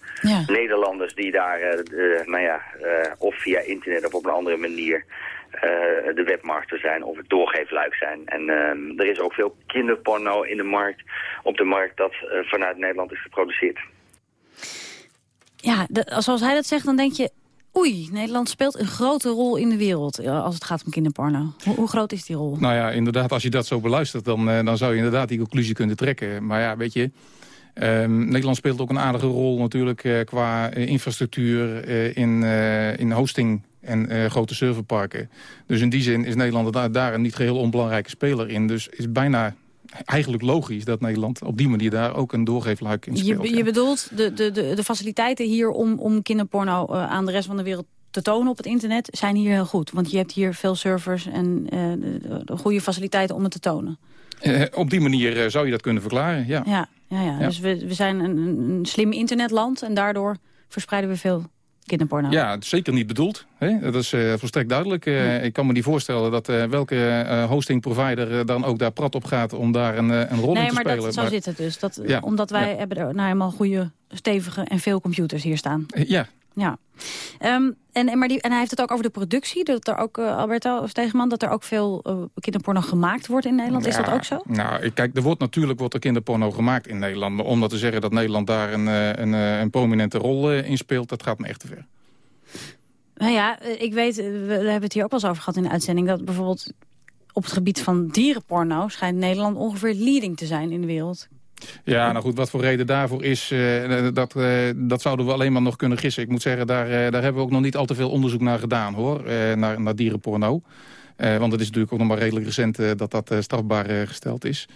Nederlanders die daar, eh, nou ja, eh, of via internet of op een andere manier eh, de webmaster zijn of het doorgeefluik zijn. En eh, er is ook veel kinderporno in de markt, op de markt dat eh, vanuit Nederland is geproduceerd. Ja, de- zoals hij dat zegt, dan denk je... Oei, Nederland speelt een grote rol in de wereld eh, als het gaat om kinderporno. Hoe, groot is die rol? Nou ja, inderdaad, als je dat zo beluistert, dan, eh, dan zou je inderdaad die conclusie kunnen trekken. Maar ja, weet je, ehm, Nederland speelt ook een aardige rol natuurlijk eh, qua infrastructuur in, in hosting en grote serverparken. Dus in die zin is Nederland daar, daar een niet geheel onbelangrijke speler in. Dus is bijna eigenlijk logisch dat Nederland op die manier daar ook een doorgeefluik in speelt. Je, je bedoelt de, de, de, de faciliteiten hier om, om kinderporno eh, aan de rest van de wereld te tonen op het internet... zijn hier heel goed. Want je hebt hier veel servers en eh, de, de- de goede faciliteiten om het te tonen. Eh, op die manier zou je dat kunnen verklaren, ja. Ja, ja, ja. Ja. dus we, we zijn een een slim internetland... en daardoor verspreiden we veel kinderporno. Ja, zeker niet bedoeld. Hè? Dat is eh, volstrekt duidelijk. Eh, Ik kan me niet voorstellen dat eh, welke hosting provider dan ook daar prat op gaat om daar een, een rol in nee, te maar spelen. dat, zo zit het dus. Dat, Ja, Omdat wij ja. hebben er nou helemaal goede, stevige en veel computers hier staan. Ja, Ja. Ehm, en, en, maar die, en hij heeft het ook over de productie. Dat er ook, eh, Alberto Stegeman, dat er ook veel eh, kinderporno gemaakt wordt in Nederland. Is dat ook zo? Nou, ik- kijk, er wordt natuurlijk wordt er kinderporno gemaakt in Nederland. Maar om dat te zeggen dat Nederland daar een, eh, een, een prominente rol in speelt, dat gaat me echt te ver. Nou ja, ik weet, we we hebben het hier ook wel eens over gehad in de uitzending... dat bijvoorbeeld op het gebied van dierenporno... schijnt Nederland ongeveer leading te zijn in de wereld. Ja, nou goed, wat voor reden daarvoor is, eh, dat, eh, dat zouden we alleen maar nog kunnen gissen. Ik moet zeggen, daar, eh, daar hebben we ook nog niet al te veel onderzoek naar gedaan, hoor, naar, naar dierenporno. Want het is natuurlijk ook nog maar redelijk recent dat dat strafbaar gesteld is.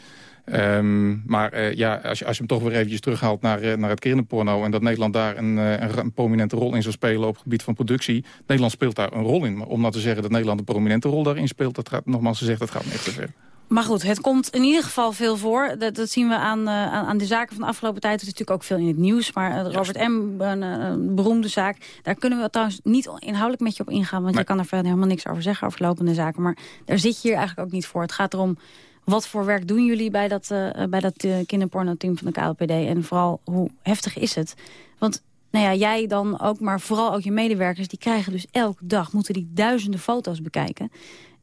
Ehm, maar ja, als je, als je hem toch weer eventjes terughaalt naar, naar het kinderporno... en dat Nederland daar een, een, prominente rol in zou spelen op het gebied van productie... Nederland speelt daar een rol in. Maar om nou te zeggen dat Nederland een prominente rol daarin speelt... dat gaat, nogmaals gezegd, dat gaat echt te ver. Maar goed, het komt in ieder geval veel voor. Dat, dat zien we aan, eh, aan, aan de zaken van de afgelopen tijd. Het is natuurlijk ook veel in het nieuws. Maar eh, Robert M., een, eh, een beroemde zaak... daar kunnen we trouwens niet inhoudelijk met je op ingaan... want je kan er verder helemaal niks over zeggen, over lopende zaken. Maar daar zit je hier eigenlijk ook niet voor. Het gaat erom, wat voor werk doen jullie bij dat, bij dat kinderporno-team van de KLPD? En vooral, hoe heftig is het? Want nou ja, jij dan ook, maar vooral ook je medewerkers... die krijgen dus elke dag, moeten die duizenden foto's bekijken...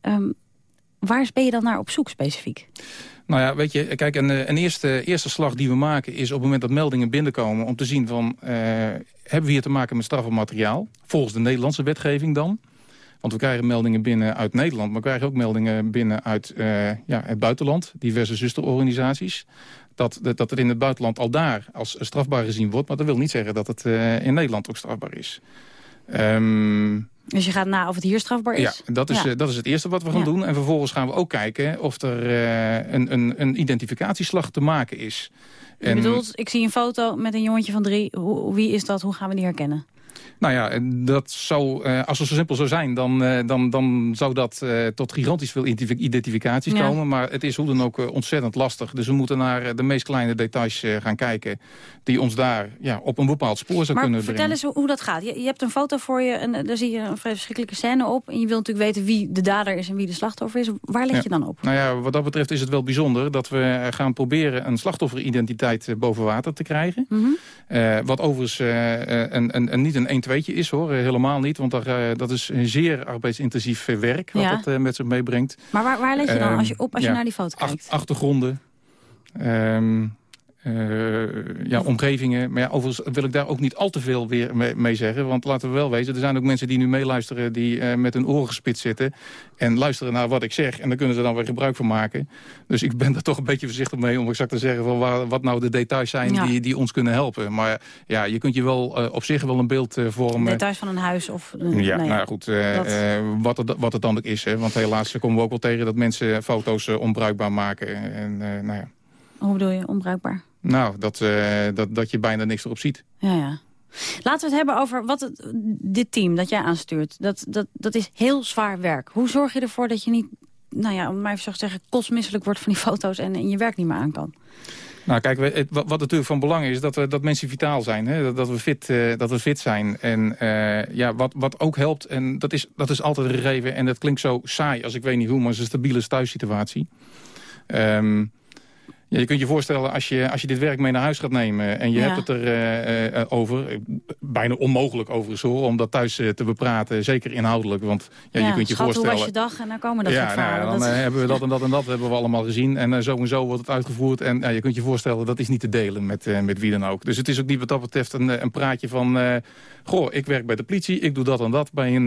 Ehm, Waar ben je dan naar op zoek specifiek? Nou ja, weet je, kijk, een, een eerste, eerste slag die we maken is op het moment dat meldingen binnenkomen... om te zien van, eh, hebben we hier te maken met strafbaar materiaal? Volgens de Nederlandse wetgeving dan. Want we krijgen meldingen binnen uit Nederland... maar we krijgen ook meldingen binnen uit eh, ja, het buitenland, diverse zusterorganisaties. Dat, dat, dat het in het buitenland al daar als strafbaar gezien wordt... maar dat wil niet zeggen dat het eh, in Nederland ook strafbaar is. Ehm Dus je gaat na of het hier strafbaar is? ja, dat is, Ja. eh, dat is het eerste wat we gaan Ja. doen. En vervolgens gaan we ook kijken of er eh, een, een, een identificatieslag te maken is. Je bedoelt, ik zie een foto met een jongetje van drie. Hoe, wie is dat? Hoe gaan we die herkennen? Nou ja, dat zou, eh, als het zo simpel zou zijn, dan, eh, dan, dan zou dat eh, tot gigantisch veel identif- identificaties Ja. komen. Maar het is hoe dan ook ontzettend lastig. Dus we moeten naar de meest kleine details gaan kijken... die ons daar ja, op een bepaald spoor zou Maar kunnen vertel brengen. eens hoe dat gaat. Je, je hebt een foto voor je en daar zie je een vrij verschrikkelijke scène op. En je wilt natuurlijk weten wie de dader is en wie de slachtoffer is. Waar let Ja. je dan op? Nou ja, wat dat betreft is het wel bijzonder dat we gaan proberen een slachtofferidentiteit boven water te krijgen. Mhm. Wat overigens eh, een, een, een, niet een 1-2'tje is hoor, Eh, helemaal niet. Want daar, eh, dat is een zeer arbeidsintensief eh, werk wat Ja. dat met zich meebrengt. Maar waar, waar let je dan Ehm, als je op als je naar die foto kijkt? achtergronden. Ehm, eh, ja, omgevingen. Maar ja, overigens wil ik daar ook niet al te veel weer mee, mee zeggen. Want laten we wel wezen, er zijn ook mensen die nu meeluisteren... die eh, met hun oren gespitst zitten en luisteren naar wat ik zeg. En daar kunnen ze dan weer gebruik van maken. Dus ik ben daar toch een beetje voorzichtig mee om exact te zeggen... Van waar, wat nou de details zijn Ja. die, die ons kunnen helpen. Maar ja, je kunt je wel eh, op zich wel een beeld eh, vormen... Details van een huis of... Ja, nou nou ja, goed, eh, dat- eh, wat, het, wat het dan ook is. Hè. Want helaas komen we ook wel tegen dat mensen foto's eh, onbruikbaar maken. En, eh, nou, ja. Hoe bedoel je, onbruikbaar? Nou dat, eh, dat, dat je bijna niks erop ziet. Ja, ja. Laten we het hebben over wat het, dit team dat jij aanstuurt. Dat, dat, dat is heel zwaar werk. Hoe zorg je ervoor dat je niet, nou ja, om maar even zo te zeggen... kostmisselijk wordt van die foto's en, en je werk niet meer aan kan? Nou, kijk, we- het, wat wat natuurlijk van belang is, dat, we, dat mensen vitaal zijn. Hè? Dat, dat, we fit, eh, dat we fit zijn. En eh, ja, wat, wat ook helpt, en dat is, dat is altijd een gegeven... en dat klinkt zo saai als ik weet niet hoe, maar het is een stabiele thuissituatie. Ehm ja, je kunt je voorstellen, als je, als je dit werk mee naar huis gaat nemen... en je Ja. hebt het er eh, eh, over, eh, bijna onmogelijk overigens hoor... om dat thuis te bepraten, zeker inhoudelijk. Want ja, je kunt je schat, voorstellen... hoe was je dag? En dan komen dat soort Ja, nou, verhalen. dan Dat- hebben we dat en dat en dat hebben we allemaal gezien. En zo en zo wordt het uitgevoerd. En ja, je kunt je voorstellen, dat is niet te delen met, met wie dan ook. Dus het is ook niet wat dat betreft een, een praatje van... goh, ik werk bij de politie, ik doe dat en dat bij een,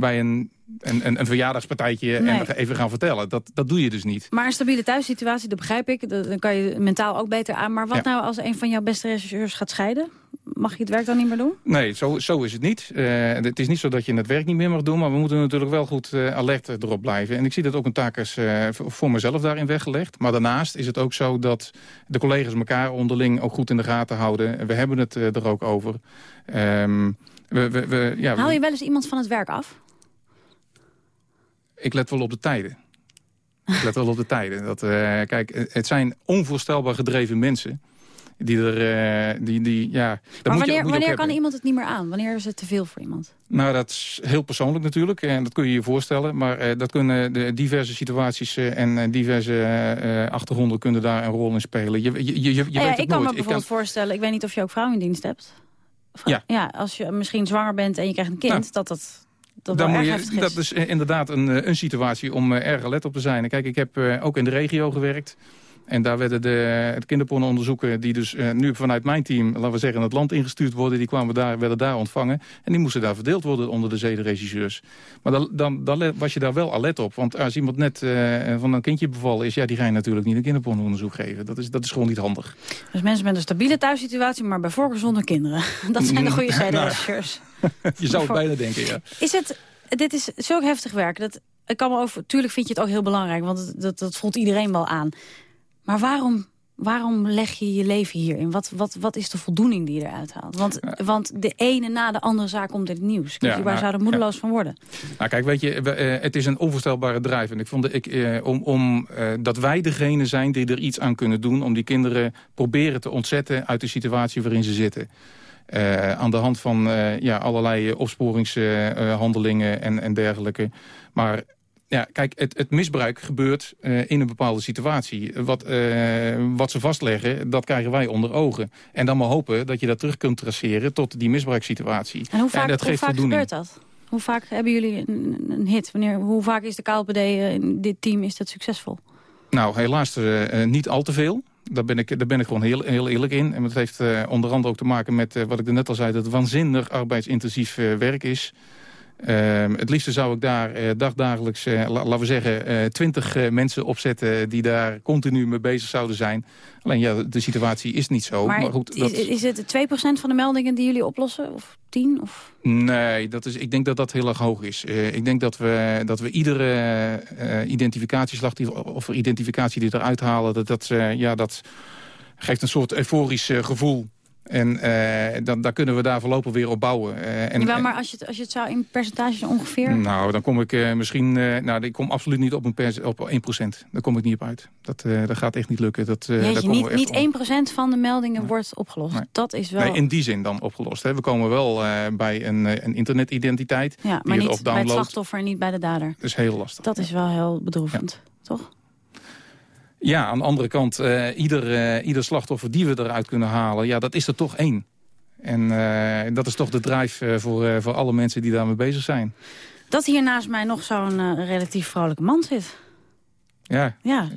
bij een, een, een, een verjaardagspartijtje... Nee. en even gaan vertellen. Dat, dat doe je dus niet. Maar een stabiele thuissituatie, dat begrijp ik. Dat- Dan kan je mentaal ook beter aan. Maar wat Ja. nou als een van jouw beste regisseurs gaat scheiden? Mag je het werk dan niet meer doen? Nee, zo, zo is het niet. Eh, het is niet zo dat je het werk niet meer mag doen... maar we moeten natuurlijk wel goed eh, alert erop blijven. En ik zie dat ook een taak is eh, voor mezelf daarin weggelegd. Maar daarnaast is het ook zo dat de collega's elkaar onderling... ook goed in de gaten houden. We hebben het er ook over. Ehm, we, we, we, ja, Haal je wel eens iemand van het werk af? Ik let wel op de tijden. Ik let wel op de tijden. Dat, eh, kijk, eh, het zijn onvoorstelbaar gedreven mensen... Die er, eh, die, die, ja, maar wanneer, je wanneer kan hebben. iemand het niet meer aan? Wanneer is het te veel voor iemand? Nou, dat is heel persoonlijk natuurlijk. En dat kun je je voorstellen. Maar eh, dat kunnen de diverse situaties eh, en eh, diverse eh, achtergronden kunnen daar een rol in spelen. Je, je, je, Nou ja, weet het ik kan me bijvoorbeeld voorstellen, ik weet niet of je ook vrouw in dienst hebt. Vrouw- Ja. als je misschien zwanger bent en je krijgt een kind, Nou, dat dat, dat Dan moet je, dat is. eh, inderdaad een, eh, een situatie om eh, erg alert op te zijn. En Kijk, ik heb ook in de regio gewerkt. En daar werden de, het kinderpornoonderzoeken die dus eh, nu vanuit mijn team, laten we zeggen, het land ingestuurd worden, die kwamen daar, werden daar ontvangen. En die moesten daar verdeeld worden onder de zedenregisseurs. Maar dan, dan, dan was je daar wel alert op. Want als iemand net eh, van een kindje bevallen is, ja, die ga je natuurlijk niet een kinderpornoonderzoek geven. Dat is, dat is gewoon niet handig. Dus mensen met een stabiele thuissituatie, maar bij voorkeur zonder kinderen. Dat zijn de goede Nou, zijderegisseurs. je zou het bijna denken, ja. Is het, dit is zulk heftig werk. Dat, ik kan me over, tuurlijk vind je het ook heel belangrijk, want dat, dat voelt iedereen wel aan. Maar waarom, waarom leg je je leven hierin? Wat, wat, wat is de voldoening die je eruit haalt? Want, want de ene na de andere zaak komt in het nieuws. Kijk, Ja, waar nou, zouden moedeloos van worden? Nou kijk, weet je, we, eh, het is een onvoorstelbare drijf. En ik vond, ik, eh, om, om, eh, dat wij degene zijn die er iets aan kunnen doen... om die kinderen proberen te ontzetten uit de situatie waarin ze zitten. Aan de hand van ja, allerlei opsporingshandelingen en, en dergelijke. Maar ja, kijk, het, het misbruik gebeurt eh, in een bepaalde situatie. Wat, eh, wat ze vastleggen, dat krijgen wij onder ogen. En dan maar hopen dat je dat terug kunt traceren tot die misbruikssituatie. En hoe vaak, dat hoe geeft vaak voldoening. gebeurt dat? Hoe vaak hebben jullie een, een hit? Wanneer, hoe vaak is de KLPD eh, in dit team is dat succesvol? Nou, helaas niet al te veel. Daar ben ik, daar ben ik gewoon heel, heel eerlijk in. En dat heeft onder andere ook te maken met wat ik er net al zei... dat het waanzinnig arbeidsintensief werk is. Ehm, het liefste zou ik daar eh, dagdagelijks, eh, la- laten we zeggen, eh, twintig mensen opzetten... die daar continu mee bezig zouden zijn. Alleen ja, de situatie is niet zo. maar maar goed, is, dat, is het 2% van de meldingen die jullie oplossen? Of 10? Of... Nee, dat is, ik denk dat dat heel erg hoog is. Ik denk dat we, dat we iedere identificatieslag die, of identificatie die eruit halen... dat, dat, ja, dat geeft een soort euforisch gevoel. En eh, dan, dan kunnen we daar voorlopig weer op bouwen. Eh, en, Jawel, maar als je, het, als je het zou in percentages ongeveer... nou, dan kom ik eh, misschien... eh, nou, ik kom absoluut niet op, een op 1%. Daar kom ik niet op uit. Dat, eh, dat gaat echt niet lukken. Dat, eh, daar niet, niet 1% van de meldingen wordt opgelost. Dat is wel... Nee, in die zin dan opgelost. Hè. We komen wel eh, bij een, eh, een internetidentiteit. ja, maar niet bij het slachtoffer en niet bij de dader. Dat is heel lastig. Dat is wel heel bedroevend, toch? Ja, aan de andere kant, eh, ieder, eh, ieder slachtoffer die we eruit kunnen halen... ja, dat is er toch één. En eh, dat is toch de drive voor, voor alle mensen die daarmee bezig zijn. Dat hier naast mij nog zo'n relatief vrolijke man zit. Ja, Ja,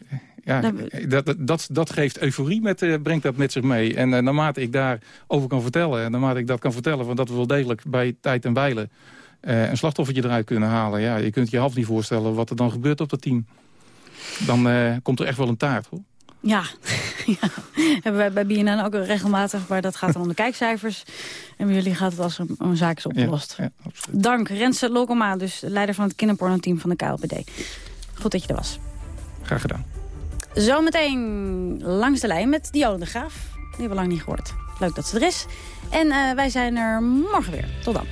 Ja, dat, dat- dat, geeft euforie, met, brengt dat met zich mee. En naarmate ik daarover kan vertellen... en naarmate ik dat kan vertellen... van dat we wel degelijk bij tijd en wijlen... eh, een slachtoffertje eruit kunnen halen. Ja, je kunt je half niet voorstellen wat er dan gebeurt op dat team. Dan eh, komt er echt wel een taart, hoor. Ja. ja, hebben wij bij BNN ook regelmatig, maar dat gaat dan om de kijkcijfers. En bij jullie gaat het als een, een zaak is opgelost. Ja, Dank, Renze Lokoma, dus leider van het kinderporno-team van de KLPD. Goed dat je er was. Graag gedaan. Zometeen langs de lijn met Dionne de Graaf. Die hebben we lang niet gehoord. Leuk dat ze er is. En eh, wij zijn er morgen weer. Tot dan.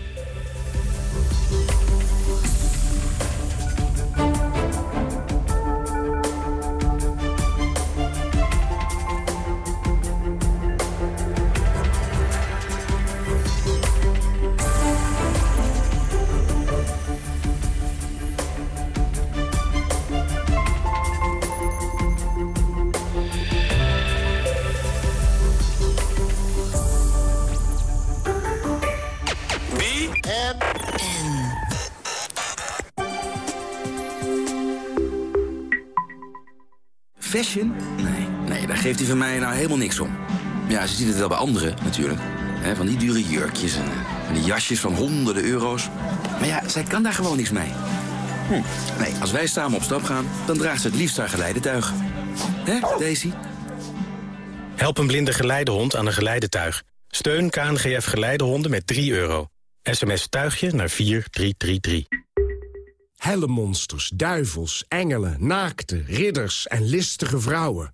Geeft hij van mij nou helemaal niks om. Ja, ze ziet het wel bij anderen natuurlijk. Hè, van die dure jurkjes en, eh, en die jasjes van honderden euro's. Maar ja, zij kan daar gewoon niks mee. Hm. Nee, als wij samen op stap gaan, dan draagt ze het liefst haar geleidetuig. Hè, Daisy? Help een blinde geleidehond aan een geleidetuig. Steun KNGF Geleidehonden met 3 euro. SMS tuigje naar 4333. Hellemonsters, duivels, engelen, naakte, ridders en listige vrouwen.